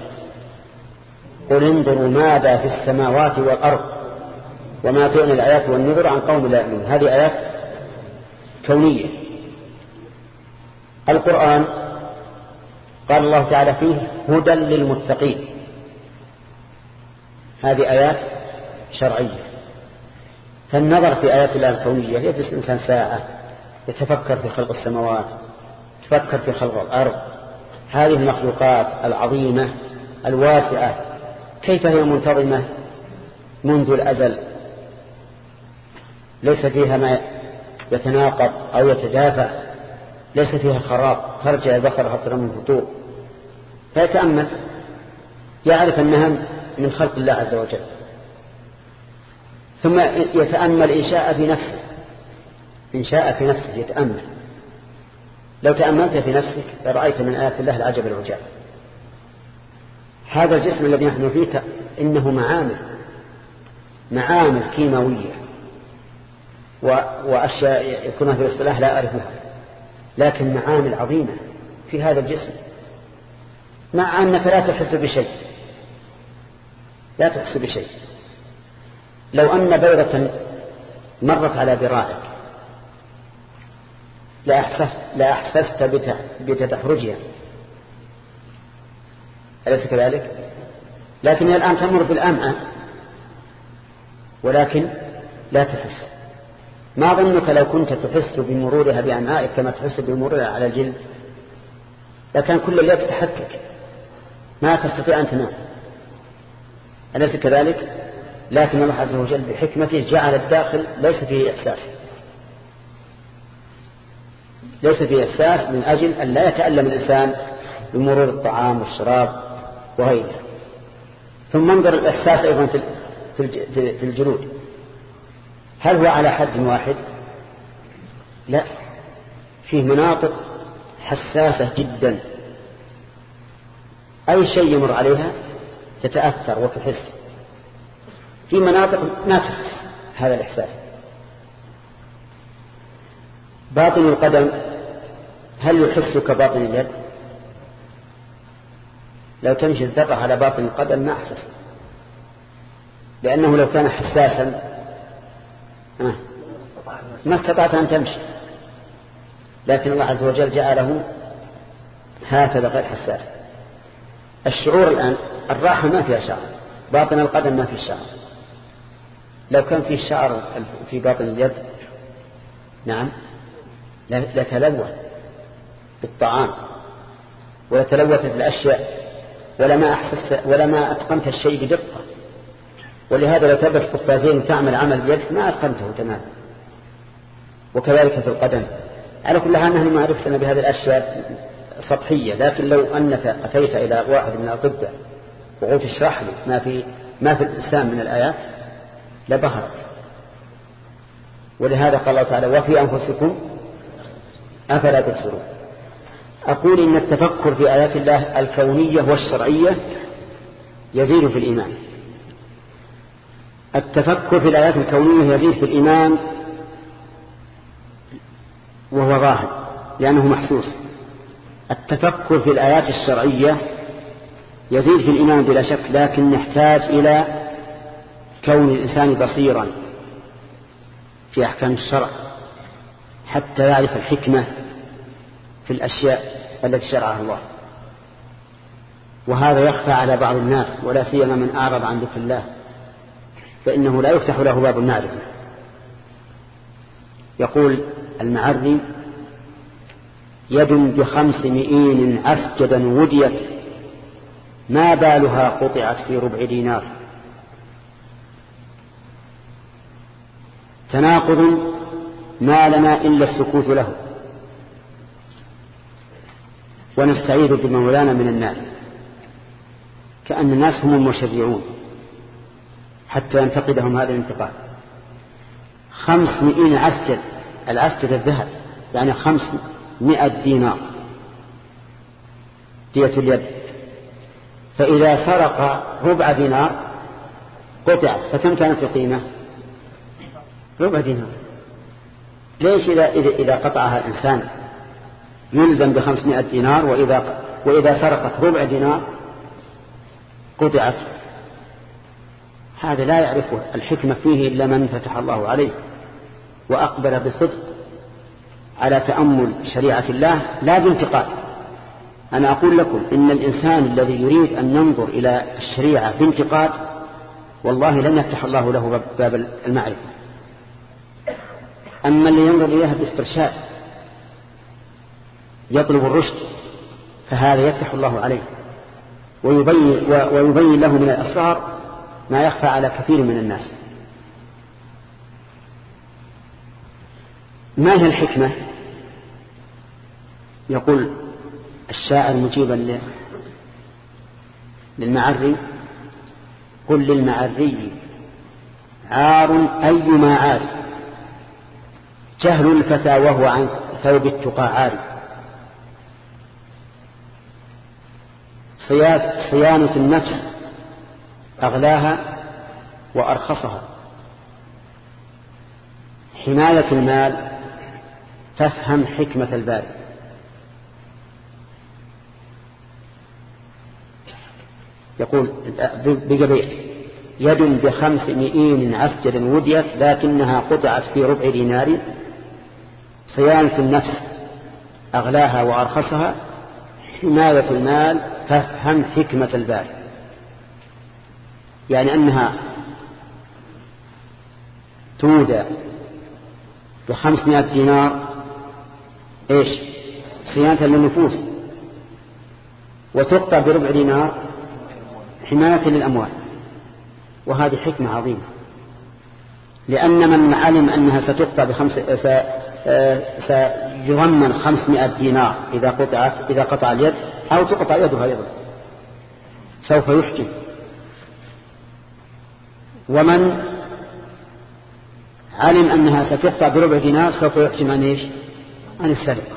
قل انظروا ماذا في السماوات والأرض وما تغني الآيات والنذر عن قوم لا يؤمنون. هذه آيات كونية. القرآن قال الله تعالى فيه هدى للمتقين. هذه آيات شرعية. فالنظر في آيات الله الكونية يجلس الإنسان ساعة يتفكر في خلق السماوات يتفكر في خلق الأرض. هذه المخلوقات العظيمة الواسعة كيف هي منتظمة منذ الأزل؟ ليس فيها ما يتناقض أو يتدافع ليس فيها خراب ترجع البصر حتى من فطور فيتأمل يعرف أنها من خلق الله عز وجل. ثم يتأمل إن شاء في نفسه. إن شاء في نفسه يتأمل. لو تأملت في نفسك لرأيت من آيات الله العجب العجاب. هذا الجسم الذي نحن فيه إنه معامل. معامل كيماوية. وأشياء يكون في الاصطلاح لا أعرفها. لكن معامل عظيمة في هذا الجسم. مع أنك لا تحس بشيء. لا تحس بشيء. لو أن بيضة مرت على ذراعك لأحسست, لأحسست بتدحرجها. أليس كذلك؟ لكن الآن تمر بالأمعة ولكن لا تحس. ما ظنك لو كنت تحس بمرورها بأمعائك كما تحس بمرورها على الجلد؟ لكان كل الليل تتحكك. ما تستطيع أن تنام. أليس كذلك؟ لكن الله عز وجل بحكمته جعل الداخل ليس فيه إحساس. ليس فيه إحساس من أجل أن لا يتألم الإنسان بمرور الطعام والشراب وغيره. ثم انظر الإحساس أيضا في الجلود. هل هو على حد واحد؟ لا. فيه مناطق حساسة جدا. أي شيء يمر عليها تتأثر وتحس في مناطق ما تحس هذا الإحساس. باطن القدم هل يحس كباطن اليد؟ لو تمشي الذرة على باطن القدم ما أحسست. لأنه لو كان حساسا ما استطعت أن تمشي. لكن الله عز وجل جعله هكذا غير حساس. الشعور الآن الراحة ما فيها شعر باطن القدم ما فيه شعر. لو كان فيه شعر في باطن اليد نعم لتلوث بالطعام ولتلوثت الأشياء ولا ما أحسست ولا ما أتقنت الشيء بدقة. ولهذا لو تلبس قفازين وتعمل عمل بيدك ما أتقنته تماما وكذلك في القدم. على كل حال نحن معرفتنا بهذه الأشياء سطحية لكن لو أنك أتيت إلى واحد من الأطباء وقلت اشرح لي ما في ما في الإنسان من الآيات لبهرت ولهذا قال الله تعالى وفي أنفسكم أفلا تبصرون. أقول إن التفكر في آيات الله الكونية والشرعية يزيد في الإيمان. التفكر في الآيات الكونية يزيد في الإيمان وهو ظاهر لأنه محسوس. التفكر في الآيات الشرعية يزيد في الإيمان بلا شك لكن نحتاج إلى كون الإنسان بصيرا في أحكام الشرع حتى يعرف الحكمة في الأشياء التي شرعها الله. وهذا يخفى على بعض الناس ولا سيما من أعرض عن ذكر الله. فإنه لا يفتح له باب المعرفة. يقول المعري يد بخمس مئين عسجدا وديت ما بالها قطعت في ربع دينار. تناقض ما لنا إلا السكوت له. ونستعيذ بمولانا من النار. كأن الناس هم المشرعون. حتى ينتقدهم هذا الانتقاد. خمس مئين عسجد العسجد الذهب يعني خمسمائة دينار. دية اليد. فإذا سرق ربع دينار قطعت فكم كانت القيمة؟ ربع دينار. ليش إذا, إذا قطعها الإنسان يلزم بخمسمائة دينار وإذا, وإذا سرقت ربع دينار قطعت. هذا لا يعرف الحكمة فيه إلا من فتح الله عليه وأقبل بصدق على تأمل شريعة الله لا بانتقاد. أنا أقول لكم إن الإنسان الذي يريد أن ينظر إلى الشريعة بانتقاد والله لن يفتح الله له باب المعرفة. أما اللي ينظر إليها باسترشاد يطلب الرشد فهذا يفتح الله عليه. ويبين, ويبين له من الأسرار ما يخفى على كثير من الناس. ما هي الحكمة؟ يقول الشاعر مجيبا للمعري قل للمعري عار أيما عار جهل الفتى وهو عن ثوب التقى عار. صيانة النفس أغلاها وأرخصها. حماية المال تفهم حكمة الباري. يقول بقبيت يد بخمس مئين عسجر وديت لكنها قطعت في ربع دينار. صيانة النفس أغلاها وأرخصها. حماية المال تفهم حكمة الباري. يعني أنها تودى بخمسمائة دينار إيش؟ صيانة للنفوس. وتقطع بربع دينار حماية للأموال. وهذه حكمة عظيمة. لأن من علم أنها ستقطع بخمس سيضمن خمسمائة دينار إذا قطعت إذا قطع اليد أو تقطع يدها أيضا. سوف يحجب ومن علم أنها ستقطع بربع دينار سوف يحجم عن إيش؟ عن السرقة.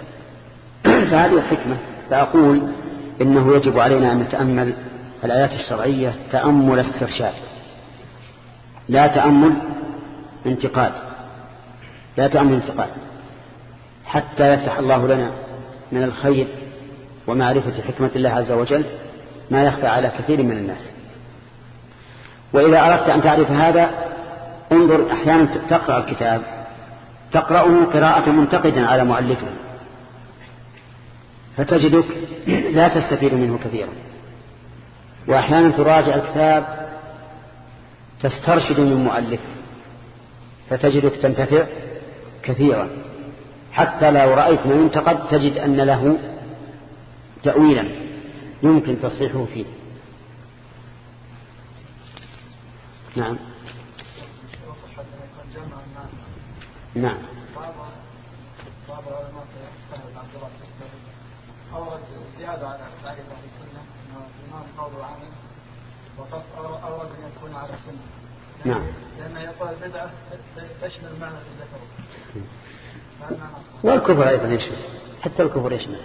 فهذه الحكمة. فأقول إنه يجب علينا أن نتأمل الآيات الشرعية تأمل استرشاد. لا تأمل انتقاد. لا تأمل انتقاد. حتى يفتح الله لنا من الخير ومعرفة حكمة الله عز وجل ما يخفى على كثير من الناس. وإذا أردت أن تعرف هذا انظر أحيانا تقرأ الكتاب. تقرأه قراءة منتقدا على مؤلفه. فتجدك لا تستفيد منه كثيرا. وأحيانا تراجع الكتاب تسترشد من مؤلف. فتجدك تنتفع كثيرا. حتى لو رأيت ما ينتقد تجد أن له تأويلا يمكن تصحيحه فيه. نعم. نعم. بعض العلماء أورد زيادة على تعريف أهل السنة الإمام قول وعمل وقصد أورد أن يكون على السنة نعم. لأنه يقول البدعة تشمل معنى في ذكره والكفر أيضا يشمل حتى الكفر يشمل.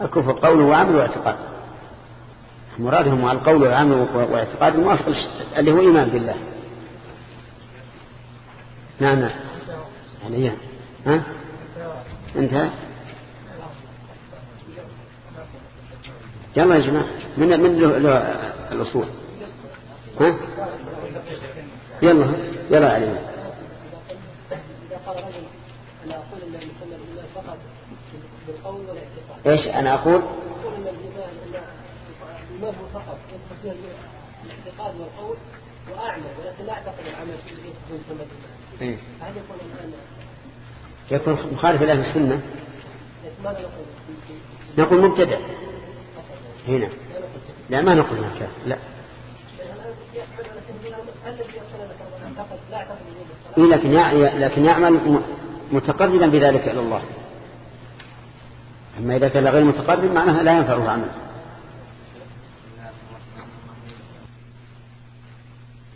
الكفر قول وعمل واعتقاد. مرادهم على القول والعمل واعتقاد الموافق اللي هو إيمان بالله. نعم. نعم يعني ها؟ انتهى يلا يا جماعة من من له, له الأصول؟ ها؟ يلا يلا علينا إيش أنا أقول؟ المذهب فقط يدخل فيها الاعتقاد والقول واعمل ولكن لا أعتقد العمل في يدخل في المذهب هل يكون الآن يكون مخالف لأهل السنة؟ ماذا نقول؟ مبتدع. هنا. لا ما نقول هكذا لا. إيه لكن لكن يعمل متقربا بذلك إلى الله. أما إذا كان غير متقرب معناها لا ينفعه عمل.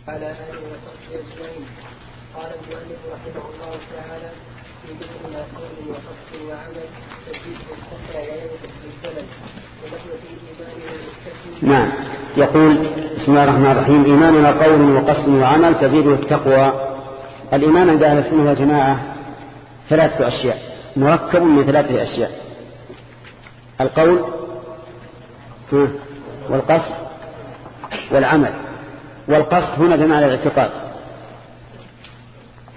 على آله وصحبه أجمعين قال المؤلف رحمه الله تعالى نعم. يقول بسم الله الرحمن الرحيم. إيماننا قول وقسم وعمل تزيده التقوى. الإيمان عند أهل السنة والجماعة ثلاثة أشياء. مركب من ثلاثة أشياء. القول والقصد والعمل. والقصد هنا بمعنى الاعتقاد.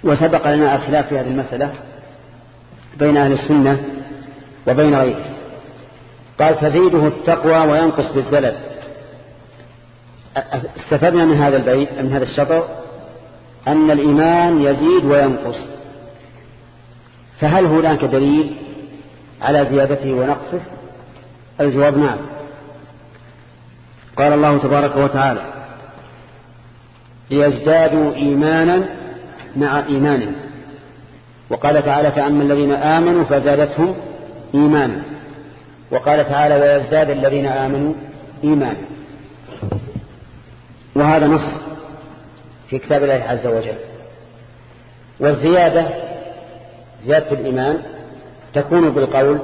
وسبق لنا الخلاف في هذه المسألة بين أهل السنة وبين غيره قال تزيده التقوى وينقص بالزلل. استفدنا من هذا البيت من هذا الشطر أن الإيمان يزيد وينقص. فهل هناك دليل على زيادته ونقصه؟ الجواب نعم. قال الله تبارك وتعالى ليزدادوا إيمانا مع إيمانهم. وقال تعالى فأما الذين آمنوا فزادتهم إيمانا. وقال تعالى ويزداد الذين آمنوا إيمانا. وهذا نص في كتاب الله عز وجل. والزيادة زيادة الإيمان تكون بالقول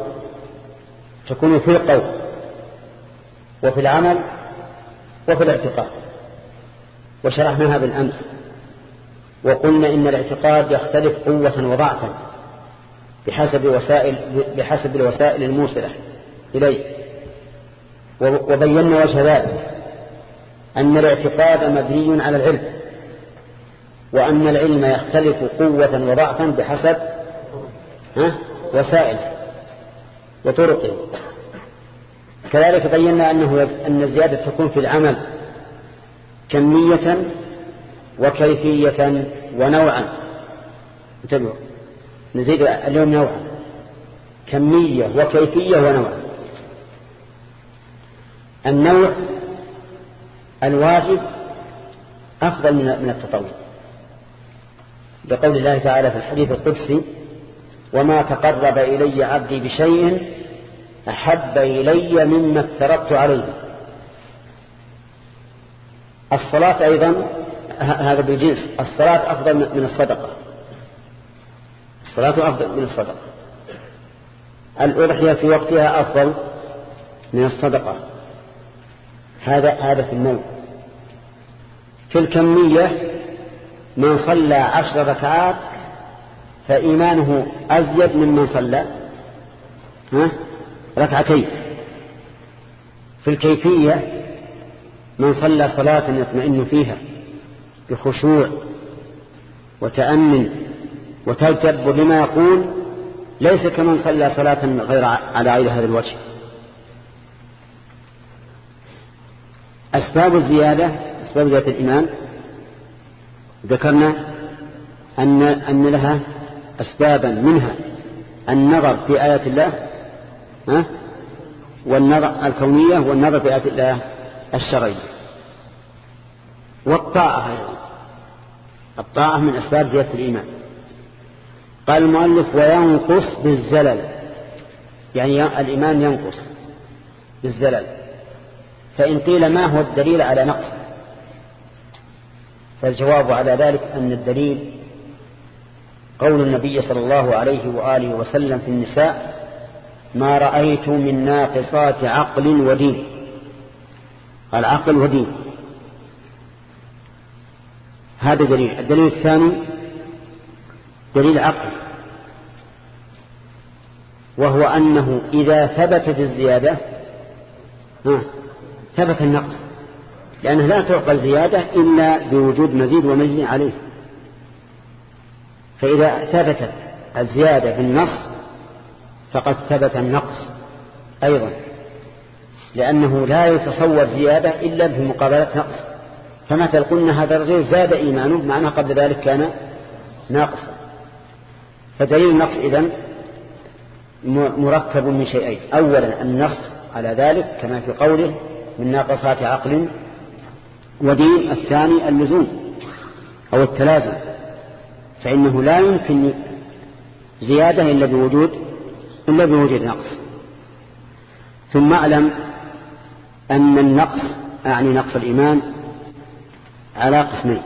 تكون في القول وفي العمل وفي الاعتقاد وشرحناها بالأمس. وقلنا إن الاعتقاد يختلف قوة وضعفا بحسب وسائل بحسب الوسائل الموصلة إليه. وبينا وجه ذلك. أن الاعتقاد مبني على العلم. وأن العلم يختلف قوة وضعفا بحسب وسائل وطرقه كذلك بينا أنه أن الزيادة تكون في العمل. كمية وكيفية ونوعا. انتبهوا. نزيد اليوم نوعا. كمية وكيفية ونوعا. النوع الواجب أفضل من التطوع. بقول الله تعالى في الحديث القدسي وما تقرب إلي عبدي بشيء أحب إلي مما افترضت عليه. الصلاة أيضا هذا بالجنس الصلاة أفضل من الصدقة. الصلاة أفضل من الصدقة. الأضحية في وقتها أفضل من الصدقة. هذا هذا في النوم. في الكمية من صلى عشر ركعات فإيمانه أزيد ممن صلى ركعتين. في الكيفية من صلى صلاة يطمئن فيها بخشوع وتأمن وتدبر لما يقول ليس كمن صلى صلاة غير على غير هذا الوجه. أسباب الزيادة أسباب زيادة الإيمان ذكرنا أن, أن لها أسبابا منها النظر في آيات الله والنظر الكونية والنظر في آيات الله. الشرعية. والطاعة أيضا. الطاعة من أسباب زيادة الإيمان. قال المؤلف وينقص بالزلل. يعني الإيمان ينقص بالزلل. فإن قيل ما هو الدليل على نقص. فالجواب على ذلك أن الدليل قول النبي صلى الله عليه وآله وسلم في النساء ما رأيت من ناقصات عقل ودين. العقل ودين هذا دليل. الدليل الثاني دليل عقل. وهو أنه إذا ثبتت الزيادة ثبت النقص. لأنه لا تعقل زيادة إلا بوجود مزيد ومزيد عليه. فإذا ثبتت الزيادة بالنص فقد ثبت النقص أيضا. لأنه لا يتصور زيادة إلا بمقابلة نقص. فمثل قلنا هذا الرجل زاد إيمانه معناه قبل ذلك كان ناقصا. فدليل النقص إذن مركب من شيئين. أولا النص على ذلك كما في قوله من ناقصات عقل ودين. الثاني اللزوم أو التلازم. فإنه لا يمكن زيادة إلا بوجود إلا بوجود نقص. ثم أعلم أن النقص أعني نقص الإيمان على قسمين.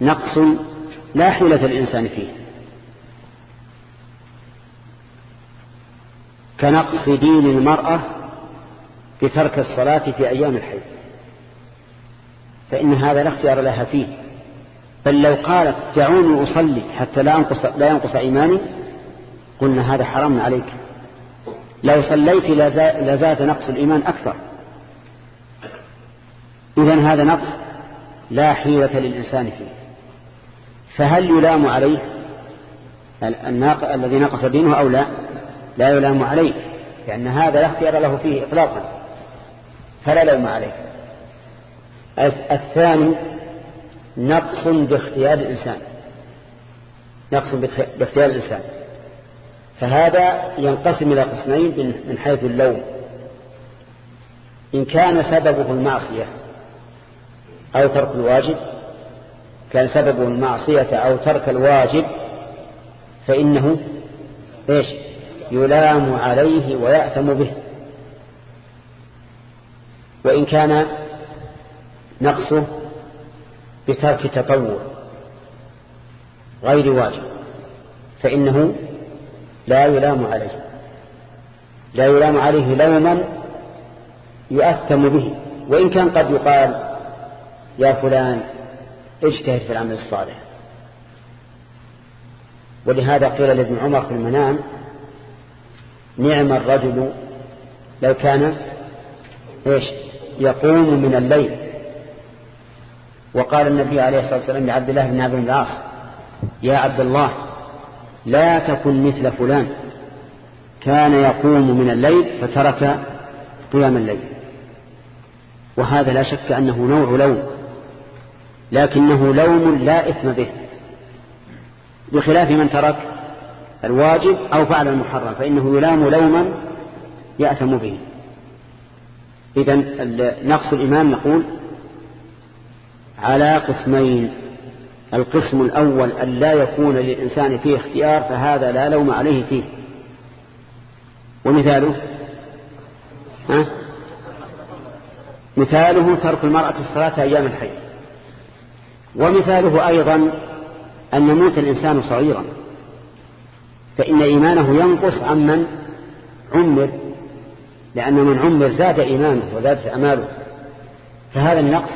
نقص لا حيلة الإنسان فيه. كنقص دين المرأة بترك الصلاة في أيام الحيض. فإن هذا لا اختيار لها فيه. بل لو قالت دعوني أصلي حتى لا أنقص, لا ينقص إيماني قلنا هذا حرام عليك. لو صليت لزاد نقص الإيمان أكثر. إذن هذا نقص لا حيلة للإنسان فيه. فهل يلام عليه الناق... الذي نقص دينه أو لا؟ لا يلام عليه لأن هذا لا اختيار له فيه إطلاقا. فلا لوم عليه. الثاني نقص باختيار الإنسان. نقص باختيار الإنسان. فهذا ينقسم إلى قسمين من حيث اللوم. إن كان سببه المعصية أو ترك الواجب كان سببه المعصية أو ترك الواجب فإنه إيش؟ يلام عليه ويأثم به. وإن كان نقصه بترك تطوع غير واجب فإنه لا يلام عليه. لا يلام عليه لوما يؤثم به. وإن كان قد يقال يا فلان اجتهد في العمل الصالح. ولهذا قيل لابن عمر في المنام نعم الرجل لو كان إيش يقوم من الليل. وقال النبي عليه الصلاة والسلام لعبد الله بن عبد العاص يا عبد الله لا تكن مثل فلان. كان يقوم من الليل فترك قيام الليل. وهذا لا شك أنه نوع لوم لكنه لوم لا إثم به. بخلاف من ترك الواجب أو فعل المحرم فإنه يلام لوما يأثم به. إذا نقص الإيمان نقول على قسمين. القسم الأول أن لا يكون للإنسان فيه اختيار فهذا لا لوم عليه فيه. ومثاله؟ ها؟ مثاله ترك المرأة الصلاة أيام الحي. ومثاله أيضا أن يموت الإنسان صغيرا. فإن إيمانه ينقص عمن عمر لأن من عمر زاد إيمانه وزادت أماله فهذا النقص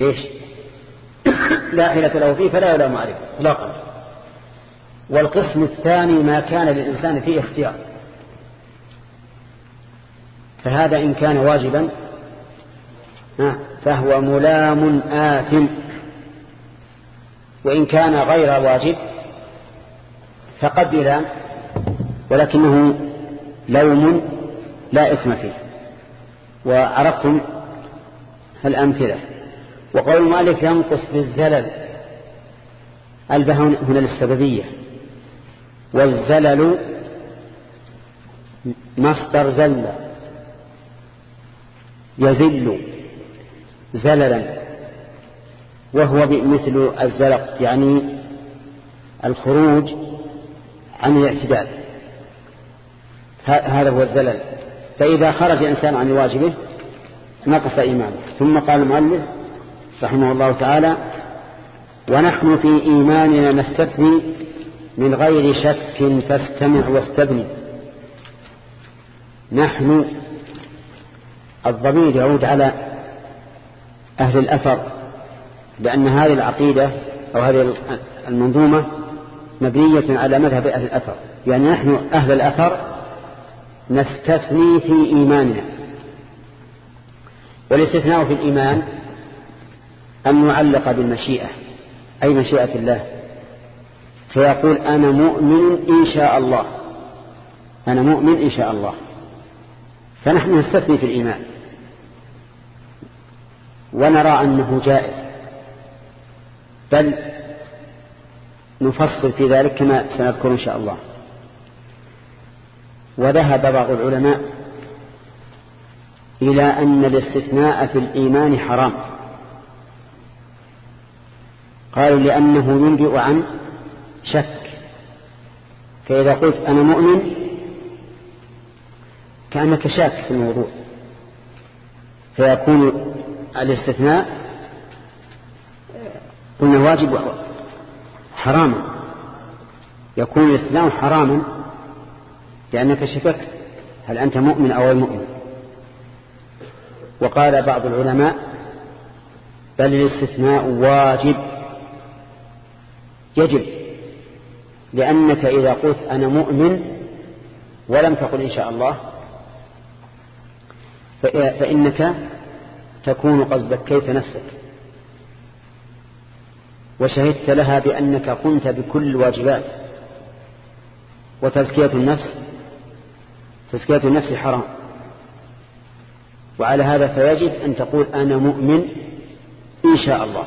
إيش؟ لا حيلة له فيه فلا يلام عليه اطلاقا. والقسم الثاني ما كان للإنسان فيه اختيار. فهذا إن كان واجبا فهو ملام آثم. وإن كان غير واجب فقد يلام ولكنه لوم لا إثم فيه. وعرفتم الأمثلة. وقول المؤلف ينقص بالزلل. البه هنا للسببية. والزلل مصدر زل. يزل زللا. وهو مثل الزلق يعني الخروج عن الاعتدال. هذا هو الزلل. فإذا خرج إنسان عن واجبه نقص إيمانه. ثم قال المؤلف رحمه الله تعالى ونحن في إيماننا نستثني من غير شك فاستمع واستبني. نحن الضمير يعود على أهل الأثر لأن هذه العقيدة أو هذه المنظومة مبنية على مذهب أهل الأثر. يعني نحن أهل الأثر نستثني في إيماننا والاستثناء في الإيمان أن نعلق بالمشيئة أي مشيئة الله. فيقول أنا مؤمن إن شاء الله أنا مؤمن إن شاء الله. فنحن نستثني في الإيمان. ونرى أنه جائز. بل نفصل في ذلك كما سنذكر إن شاء الله. وذهب بعض العلماء إلى أن الاستثناء في الإيمان حرام. قالوا لأنه ينبئ عن شك. فإذا قلت أنا مؤمن كأنك شاك في الموضوع. فيكون الاستثناء قلنا واجب حراما. يكون الاستثناء حراما لأنك شككت. هل أنت مؤمن أو مؤمن وقال بعض العلماء بل الاستثناء واجب. يجب لأنك إذا قلت أنا مؤمن ولم تقل إن شاء الله فإنك تكون قد زكيت نفسك. وشهدت لها بأنك قمت بكل الواجبات. وتزكية النفس تزكية النفس حرام. وعلى هذا فيجب أن تقول أنا مؤمن إن شاء الله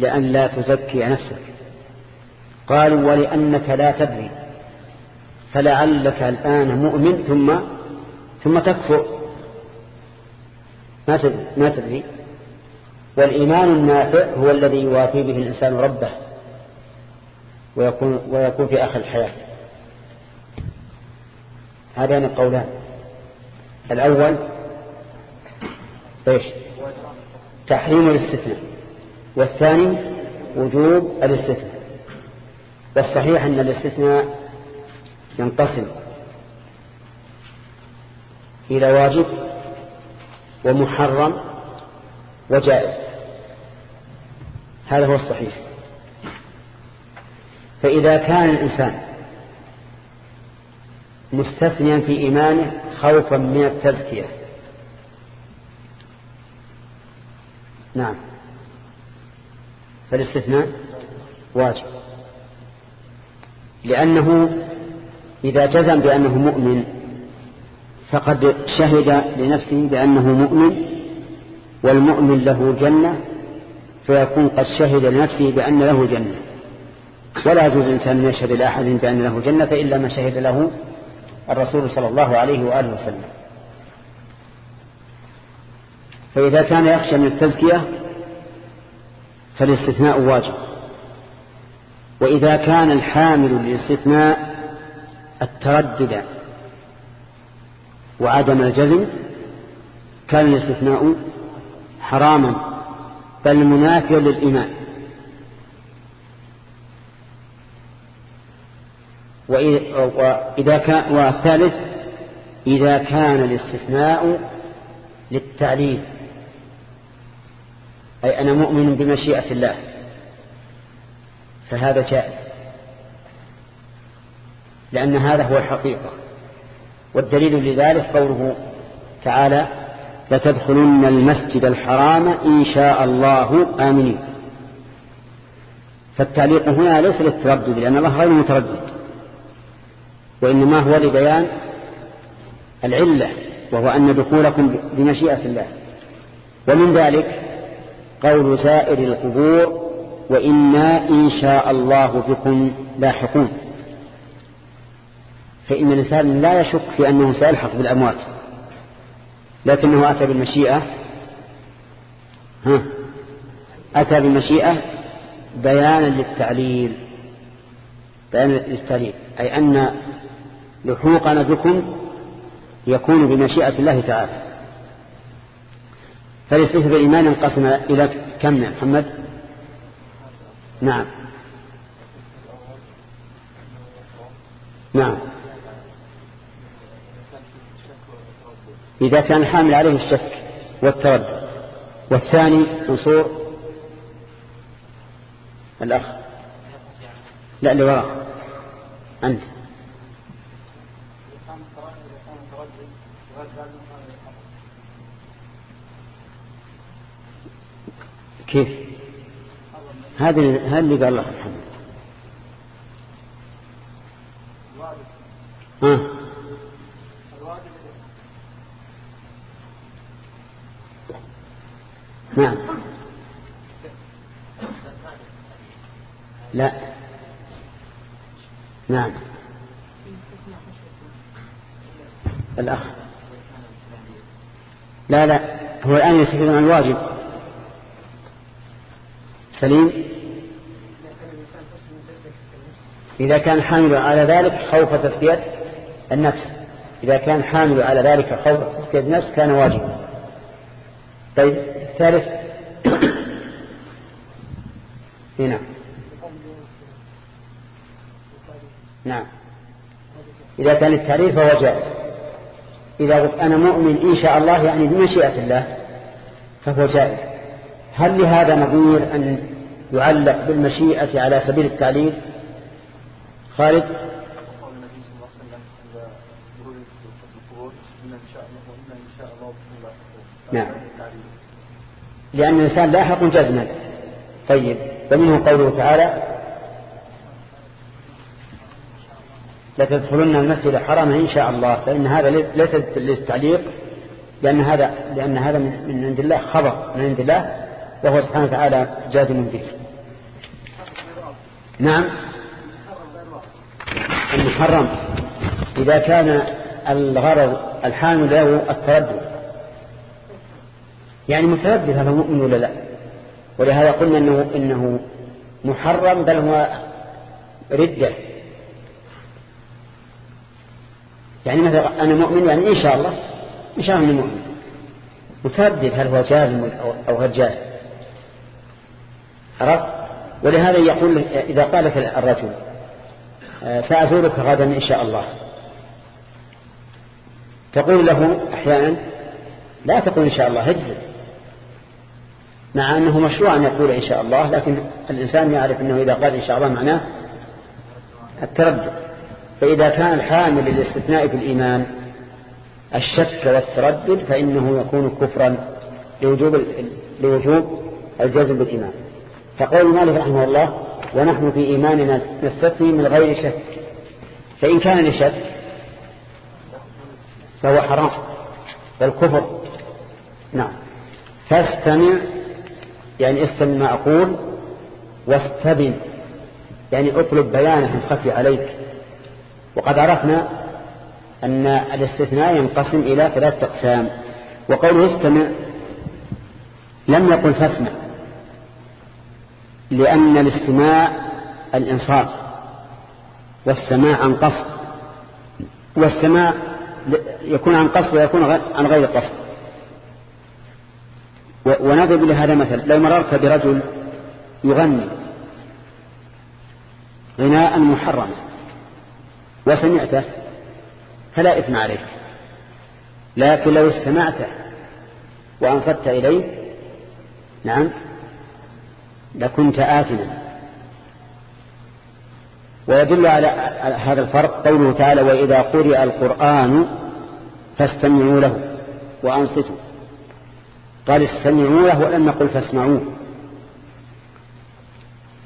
لأن لا تزكي نفسك. قالوا ولأنك لا تدري فلعلك الآن مؤمن ثم ثم تكفر. ما تدري, ما تدري. والإيمان النافع هو الذي يوافي به الإنسان ربه ويكون, ويكون في آخر الحياة. هذان القولان. الأول إيش؟ تحريم الاستثناء والثاني وجوب الاستثناء. والصحيح أن الاستثناء ينقسم إلى واجب ومحرم وجائز. هذا هو الصحيح. فإذا كان الإنسان مستثنيا في إيمانه خوفا من التزكية. نعم. فالاستثناء واجب. لأنه إذا جزم بأنه مؤمن فقد شهد لنفسه بأنه مؤمن والمؤمن له جنة فيكون قد شهد لنفسه بأن له جنة. ولا يجوز الإنسان أن يشهد لأحد بأن له جنة إلا ما شهد له الرسول صلى الله عليه وآله وسلم. فإذا كان يخشى من التزكية فالاستثناء واجب. وإذا كان الحامل للاستثناء التردد وعدم الجزم كان الاستثناء حراما بل منافيا للإيمان. وإذا كان والثالث إذا كان الاستثناء للتعليل أي أنا مؤمن بمشيئة الله. فهذا جائز. لأن هذا هو الحقيقة. والدليل لذلك قوله تعالى لتدخلن المسجد الحرام إن شاء الله. آمنين. فالتعليق هنا ليس للتردد لأن الله غير متردد. وإنما هو لبيان العلة وهو أن دخولكم بمشيئة الله. ومن ذلك قول زائر القبور وإنا إن شاء الله بكم لاحقون. فإن الإنسان لا يشك في أنه سيلحق بالأموات لكنه أتى بالمشيئة. ها أتى بالمشيئة بيانا للتعليل بيانا للتعليل أي أن لحوقنا بكم يكون بمشيئة الله تعالى. فالاستثناء بالإيمان انقسم إلى كم يا محمد؟ نعم. نعم. إذا كان حامل عليه الشك والتردد. والثاني منصور. الأخ. لا اللي وراه أنت. كيف؟ هذا اللي قال الله محمد. ها؟ نعم. لا. نعم. الأخ. لا لا. هو الآن يستفيد عن الواجب. سليم؟ إذا كان حامل على ذلك خوف تسكية النفس. إذا كان حامل على ذلك خوف تسكية النفس كان واجبا. طيب الثالث. هنا. نعم. إذا كان التعليل فهو جائز. إذا قلت أنا مؤمن إن شاء الله يعني بمشيئة الله فهو جائز. هل لهذا نظير أن يعلق بالمشيئة على سبيل التعليل؟ خالد. نعم. لأن الإنسان لاحق جزما. طيب ومنه قوله تعالى لتدخلن المسجد الحرام إن شاء الله. فإن هذا ليس للتعليق لأن هذا لأن هذا من عند الله خبر من عند الله وهو سبحانه وتعالى جازم به. نعم. المحرم. إذا كان الغرض الحامل له التردد. يعني متردد هذا مؤمن ولا لا؟ ولهذا قلنا إنه, إنه محرم بل هو ردة. يعني مثلا أنا مؤمن يعني إن شاء الله إن شاء الله مؤمن. متردد هل هو جازم أو غير جازم؟ عرفت؟ ولهذا يقول إذا قال لك الرجل سأزورك غدا إن شاء الله. تقول له أحيانا لا تقول إن شاء الله هجز مع أنه مشروع أن يقول إن شاء الله لكن الإنسان يعرف أنه إذا قال إن شاء الله معناه التردد. فإذا كان الحامل للاستثناء في الإيمان الشك والتردد فإنه يكون كفرا لوجوب, لوجوب الجزم بالإيمان. فقول مالك رحمه الله ونحن في إيماننا نستثني من غير شك. فإن كان لشك فهو حرام. والكفر نعم. فاستمع يعني استمع ما أقول واستبن. يعني اطلب بيانه خفي عليك. وقد عرفنا أن الاستثناء ينقسم إلى ثلاثة أقسام. وقوله استمع لم يقل فاسمع. لأن الاستماع الإنصات والسماع عن قصد والسماع يكون عن قصد ويكون عن غير قصد. ونضرب لهذا مثل لو مررت برجل يغني غناء محرما وسمعته فلا إثم عليك لكن لو استمعته وأنصت إليه نعم لكنت آثما. ويدل على هذا الفرق قوله تعالى وإذا قرئ القرآن فاستمعوا له وأنصتوا. قال استمعوا له ولم نقل فاسمعوه.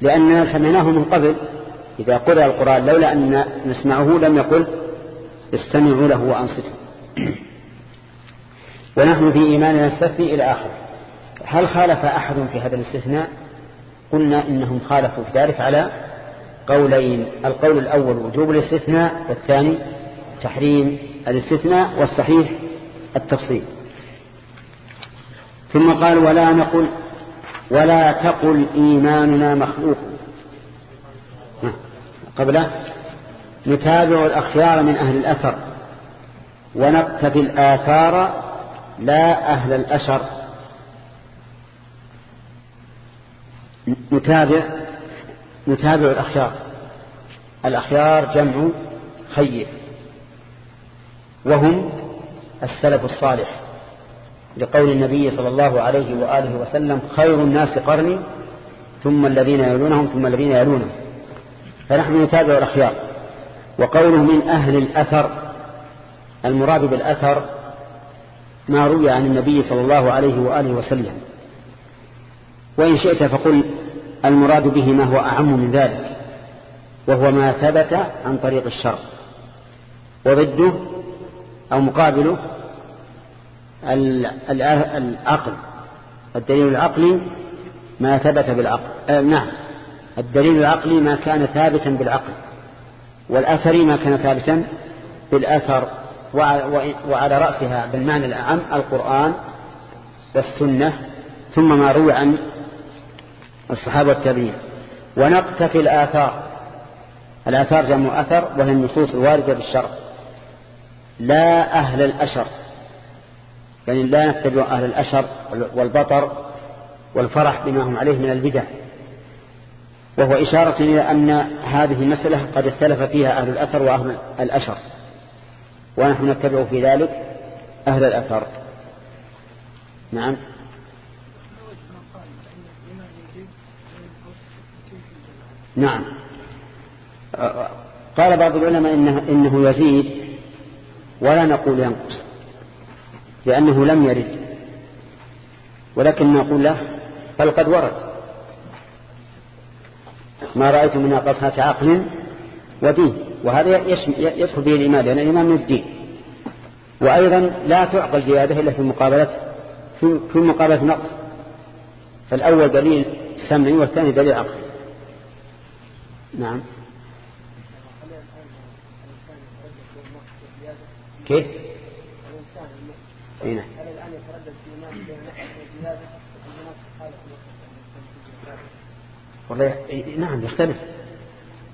لأننا سمعناه من قبل. إذا قرأ القرآن لولا أن نسمعه لم يقل استمعوا له وأنصتوا. ونحن في إيماننا نستثني إلى آخر. هل خالف أحد في هذا الاستثناء؟ قلنا إنهم خالفوا في ذلك على قولين القول الأول وجوب الاستثناء والثاني تحريم الاستثناء والصحيح التفصيل. ثم قال ولا نقل ولا تقل إيماننا مخلوق. قبله نتابع الأخيار من أهل الأثر ونقتفي الآثار لا أهل الأشر نتابع نتابع الأخيار. الأخيار جمع خير. وهم السلف الصالح. لقول النبي صلى الله عليه وآله وسلم خير الناس قرني ثم الذين يلونهم ثم الذين يلونهم. فنحن نتابع الأخيار. وقوله من أهل الأثر المراد بالأثر ما روي عن النبي صلى الله عليه وآله وسلم. وإن شئت فقل المراد به ما هو أعم من ذلك وهو ما ثبت عن طريق الشر وضده أو مقابله العقل الدليل العقلي ما ثبت بالعقل آه نعم الدليل العقلي ما كان ثابتا بالعقل والأثري ما كان ثابتا بالأثر وعلى رأسها بالمعنى الأعم القرآن والسنة ثم ما روي عن الصحابة والتابعين ونقتفي الآثار. الآثار جمع أثر وهي النصوص الواردة بالشرع لا أهل الأشر. يعني لا نتبع أهل الأشر والبطر والفرح بما هم عليه من البدع. وهو إشارة إلى أن هذه المسألة قد اختلف فيها أهل الأثر وأهل الأشر. ونحن نتبع في ذلك أهل الأثر. نعم. نعم. قال بعض العلماء إنه, إنه يزيد ولا نقول ينقص لأنه لم يرد ولكن نقول له بل قد ورد. ما رأيت من قصة عقل ودين وهذا يدخل به الإيمان لأن الإيمان من الدين. وأيضا لا تعقل زيادة إلا في مقابلة في مقابلة نقص. فالأول دليل سمعي والثاني دليل عقلي. نعم كيف؟ هنا. والله نعم يختلف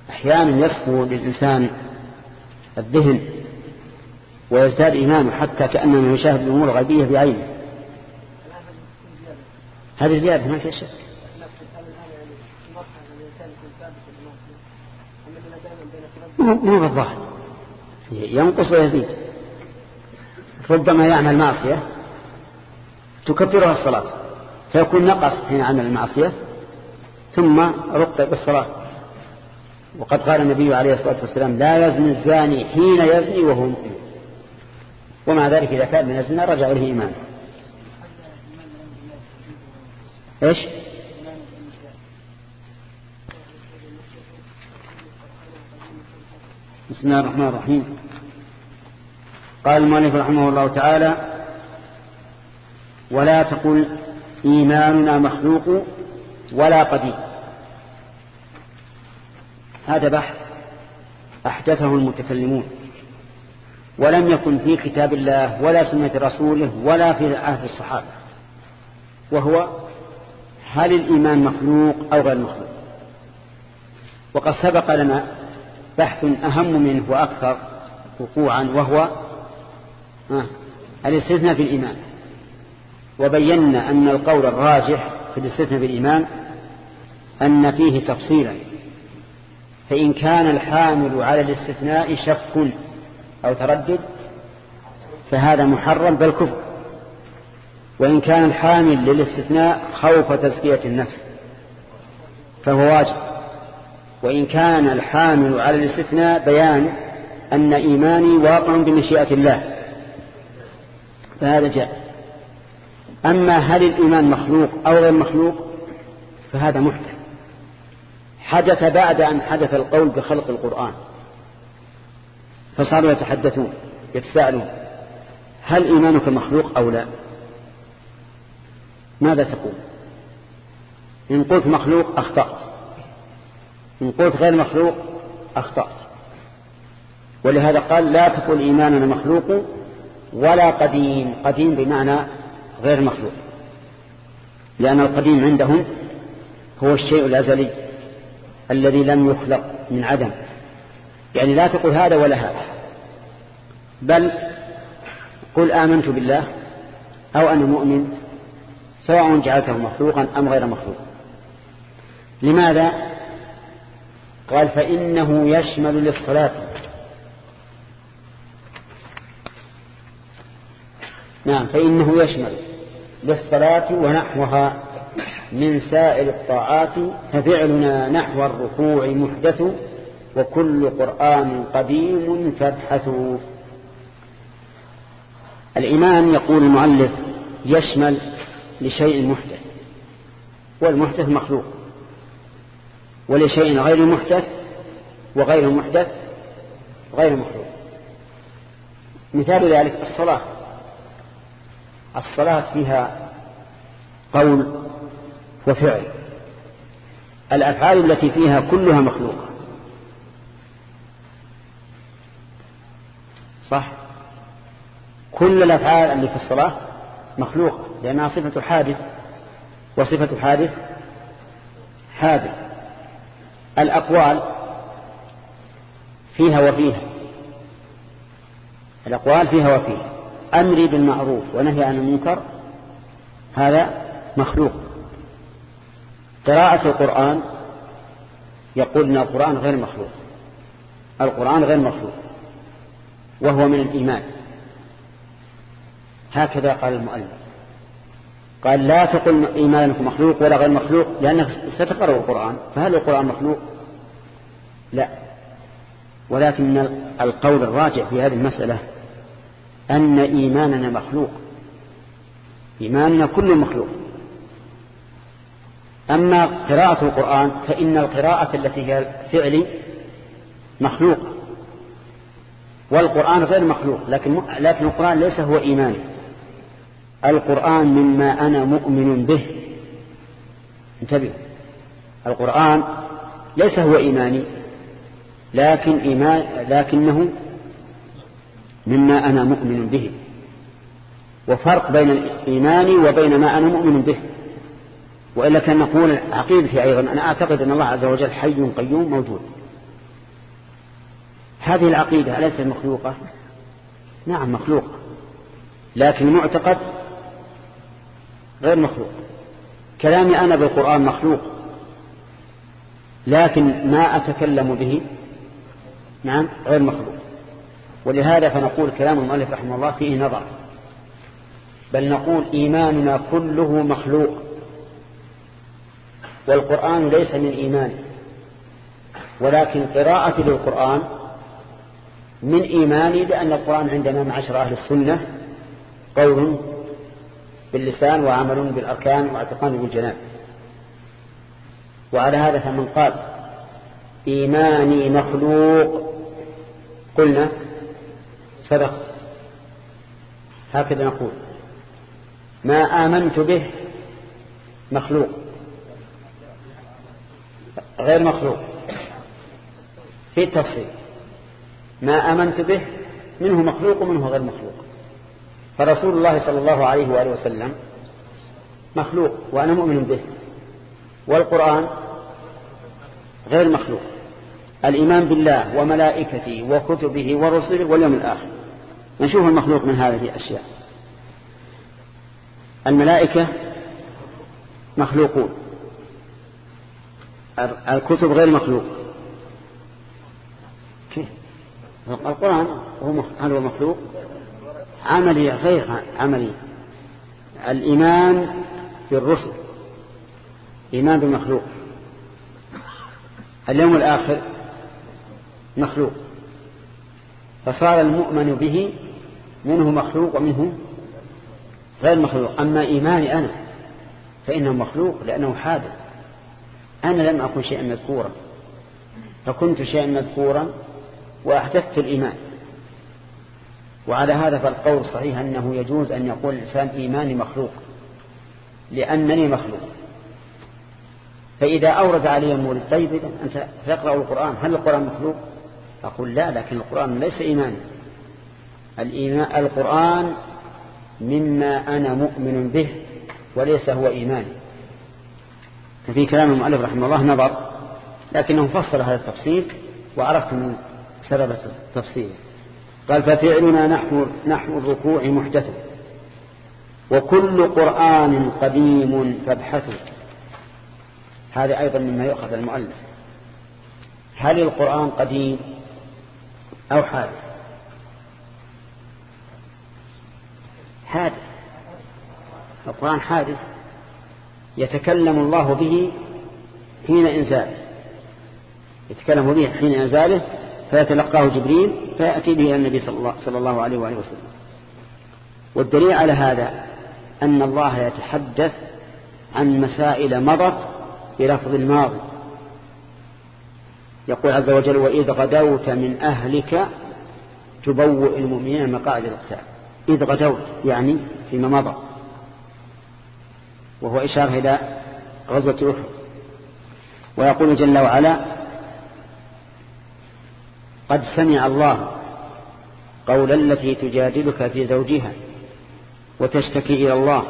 أحيانا يصفو للإنسان الذهن ويزداد إيمانه حتى كأنه يشاهد الأمور الغيبية بعينه هذه زيادة ما في شك مو بالظاهر. ينقص ويزيد. ربما يعمل معصية تكبرها الصلاة فيكون نقص حين عمل المعصية ثم رق بالصلاة. وقد قال النبي عليه الصلاة والسلام لا يزني الزاني حين يزني وهو مؤمن. ومع ذلك إذا تاب من الزنا رجع إليه إيمانه. إيش؟ بسم الله الرحمن الرحيم. قال المؤلف رحمه الله تعالى ولا تقل إيماننا مخلوق ولا قديم. هذا بحث أحدثه المتكلمون ولم يكن في كتاب الله ولا سنة رسوله ولا في عهد الصحابة وهو هل الإيمان مخلوق أو غير مخلوق؟ وقد سبق لنا بحث أهم منه وأكثر وقوعا وهو الاستثناء في الإيمان. وبينا أن القول الراجح في الاستثناء في الإيمان أن فيه تفصيلا. فإن كان الحامل على الاستثناء شك أو تردد فهذا محرم بل كفر وإن كان الحامل للاستثناء خوف تزكية النفس فهو واجب. وإن كان الحامل على الاستثناء بيان أن إيماني واقع بمشيئة الله فهذا جائز. أما هل الإيمان مخلوق أو غير مخلوق فهذا محدث. حدث بعد أن حدث القول بخلق القرآن فصاروا يتحدثون يتساءلون هل إيمانك مخلوق أو لا؟ ماذا تقول؟ إن قلت مخلوق أخطأت. إن قلت غير مخلوق أخطأت. ولهذا قال لا تقول إيماننا مخلوق ولا قديم. قديم بمعنى غير مخلوق. لأن القديم عندهم هو الشيء الأزلي الذي لم يخلق من عدم. يعني لا تقول هذا ولا هذا. بل قل آمنت بالله أو أنا مؤمن سواء جعلته مخلوقا أم غير مخلوق. لماذا؟ قال فإنه يشمل للصلاة. نعم فإنه يشمل للصلاة ونحوها من سائر الطاعات ففعلنا نحو الركوع محدث وكل قرآن قديم فابحثوا الإيمان يقول المؤلف يشمل لشيء محدث والمحدث مخلوق. ولشيء غير محدث وغير محدث غير مخلوق. مثال ذلك الصلاة. الصلاة فيها قول وفعل. الأفعال التي فيها كلها مخلوقة. صح؟ كل الأفعال اللي في الصلاة مخلوقة لأنها صفة حادث وصفة حادث حادث. الأقوال فيها وفيها. الأقوال فيها وفيها. أمري بالمعروف ونهي عن المنكر هذا مخلوق. قراءة القرآن يقول أن القرآن غير مخلوق. القرآن غير مخلوق. وهو من الإيمان. هكذا قال المؤلف. قال لا تقل إيمانك مخلوق ولا غير مخلوق لأنك ستقرأ القرآن فهل القرآن مخلوق؟ لا. ولكن القول الراجع في هذه المسألة أن إيماننا مخلوق. إيماننا كل مخلوق. أما قراءة القرآن فإن القراءة التي هي فعلي مخلوق والقرآن غير مخلوق لكن لكن القرآن ليس هو إيماني القرآن مما أنا مؤمن به. انتبه. القرآن ليس هو إيماني لكن إيمان لكنه مما أنا مؤمن به. وفرق بين الإيمان وبين ما أنا مؤمن به. وإلا كان نقول عقيدتي أيضا أنا أعتقد أن الله عز وجل حي قيوم موجود. هذه العقيدة أليست مخلوقة؟ نعم مخلوقة. لكن المعتقد غير مخلوق. كلامي أنا بالقرآن مخلوق. لكن ما أتكلم به نعم غير مخلوق. ولهذا فنقول كلام المؤلف رحمه الله فيه نظر. بل نقول إيماننا كله مخلوق. والقرآن ليس من إيمان ولكن قراءة للقرآن من إيماني لأن القرآن عندنا معشر أهل السنة قول باللسان وعمل بالأركان واعتقاد بالجنان. وعلى هذا فمن قال إيماني مخلوق. قلنا صدقت هكذا نقول ما آمنت به مخلوق غير مخلوق. في التفصيل ما آمنت به منه مخلوق ومنه غير مخلوق. فرسول الله صلى الله عليه وآله وسلم مخلوق وأنا مؤمن به. والقرآن غير مخلوق. الإيمان بالله وملائكته وكتبه ورسله واليوم الآخر. نشوف المخلوق من هذه الأشياء. الملائكة مخلوقون. الكتب غير مخلوق. كيف؟ القرآن هل هو مخلوق؟ عملي غير عملي. الإيمان بالرسل إيمان بالمخلوق اليوم الآخر مخلوق. فصار المؤمن به منه مخلوق ومنه غير مخلوق. أما إيماني أنا فإنه مخلوق لأنه حادث. أنا لم أكن شيئا مذكورا. فكنت شيئا مذكورا وأحدثت الإيمان. وعلى هذا فالقول صحيح أنه يجوز أن يقول الإنسان إيماني مخلوق لأنني مخلوق. فإذا أورد علي المولد طيب إذن أنت تقرأ القرآن هل القرآن مخلوق؟ أقول لا لكن القرآن ليس إيماني. الإيمان القرآن مما أنا مؤمن به وليس هو إيماني. ففي كلام المؤلف رحمه الله نظر لكنه فصل هذا التفصيل وعرفت من سبب تفصيله قال ففعلنا نحو, نحو الركوع محدث. وكل قرآن قديم فابحثوا. هذا أيضا مما يؤخذ المؤلف. هل القرآن قديم أو حادث؟ حادث. القرآن حادث. يتكلم الله به حين إنزاله. يتكلم به حين إنزاله. فيتلقاه جبريل. فيأتي به النبي صلى الله, عليه وآله وسلم. والدليل على هذا أن الله يتحدث عن مسائل مضت بلفظ الماضي. يقول عز وجل وإذ غدوت من أهلك تبوئ المؤمنين مقاعد القتال. إذ غدوت يعني فيما مضى. وهو إشارة إلى غزوة أحد. ويقول جل وعلا قد سمع الله قول التي تجادلك في زوجها وتشتكي إلى الله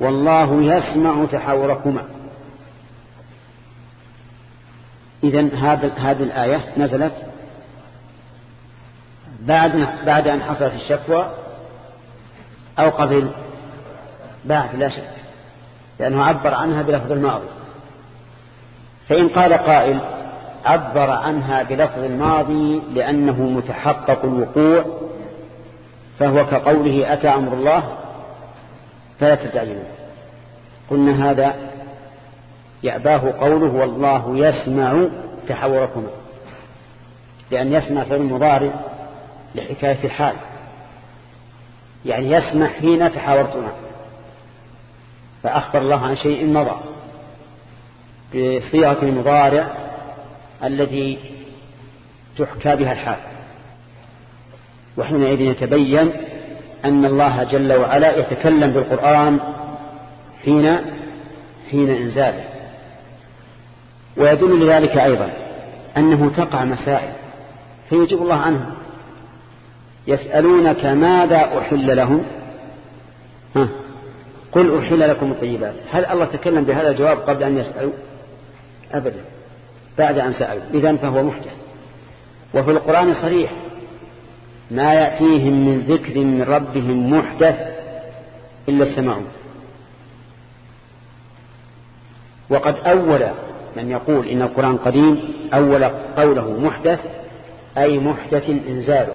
والله يسمع تحاوركما إذن هذه الآية نزلت بعد بعد أن حصلت الشكوى أو قبل؟ بعد لا شك لأنه عبر عنها بلفظ الماضي. فإن قال قائل عبر عنها بلفظ الماضي لأنه متحقق الوقوع فهو كقوله أتى أمر الله فلا تتعجلوا. قلنا هذا يأباه قوله والله يسمع تحوركما لأن يسمع في المضارع لحكاية الحال. يعني يسمع حين تحاورتما فأخبر الله عن شيء مضى بصيغة المضارع التي تحكى بها الحال. وحينئذ يتبين أن الله جل وعلا يتكلم بالقرآن حين حين إنزاله. ويدل لذلك أيضا أنه تقع مسائل فيجيب الله عنها يسألونك ماذا أحل لهم؟ ها؟ قل أحل لكم الطيبات. هل الله تكلم بهذا الجواب قبل أن يسألوا؟ أبدا. بعد أن سألوا إذن فهو محدث وفي القرآن صريح. ما يأتيهم من ذكر من ربهم محدث إلا السمعون وقد أول من يقول إن القرآن قديم أول قوله محدث أي محدث إنزاله.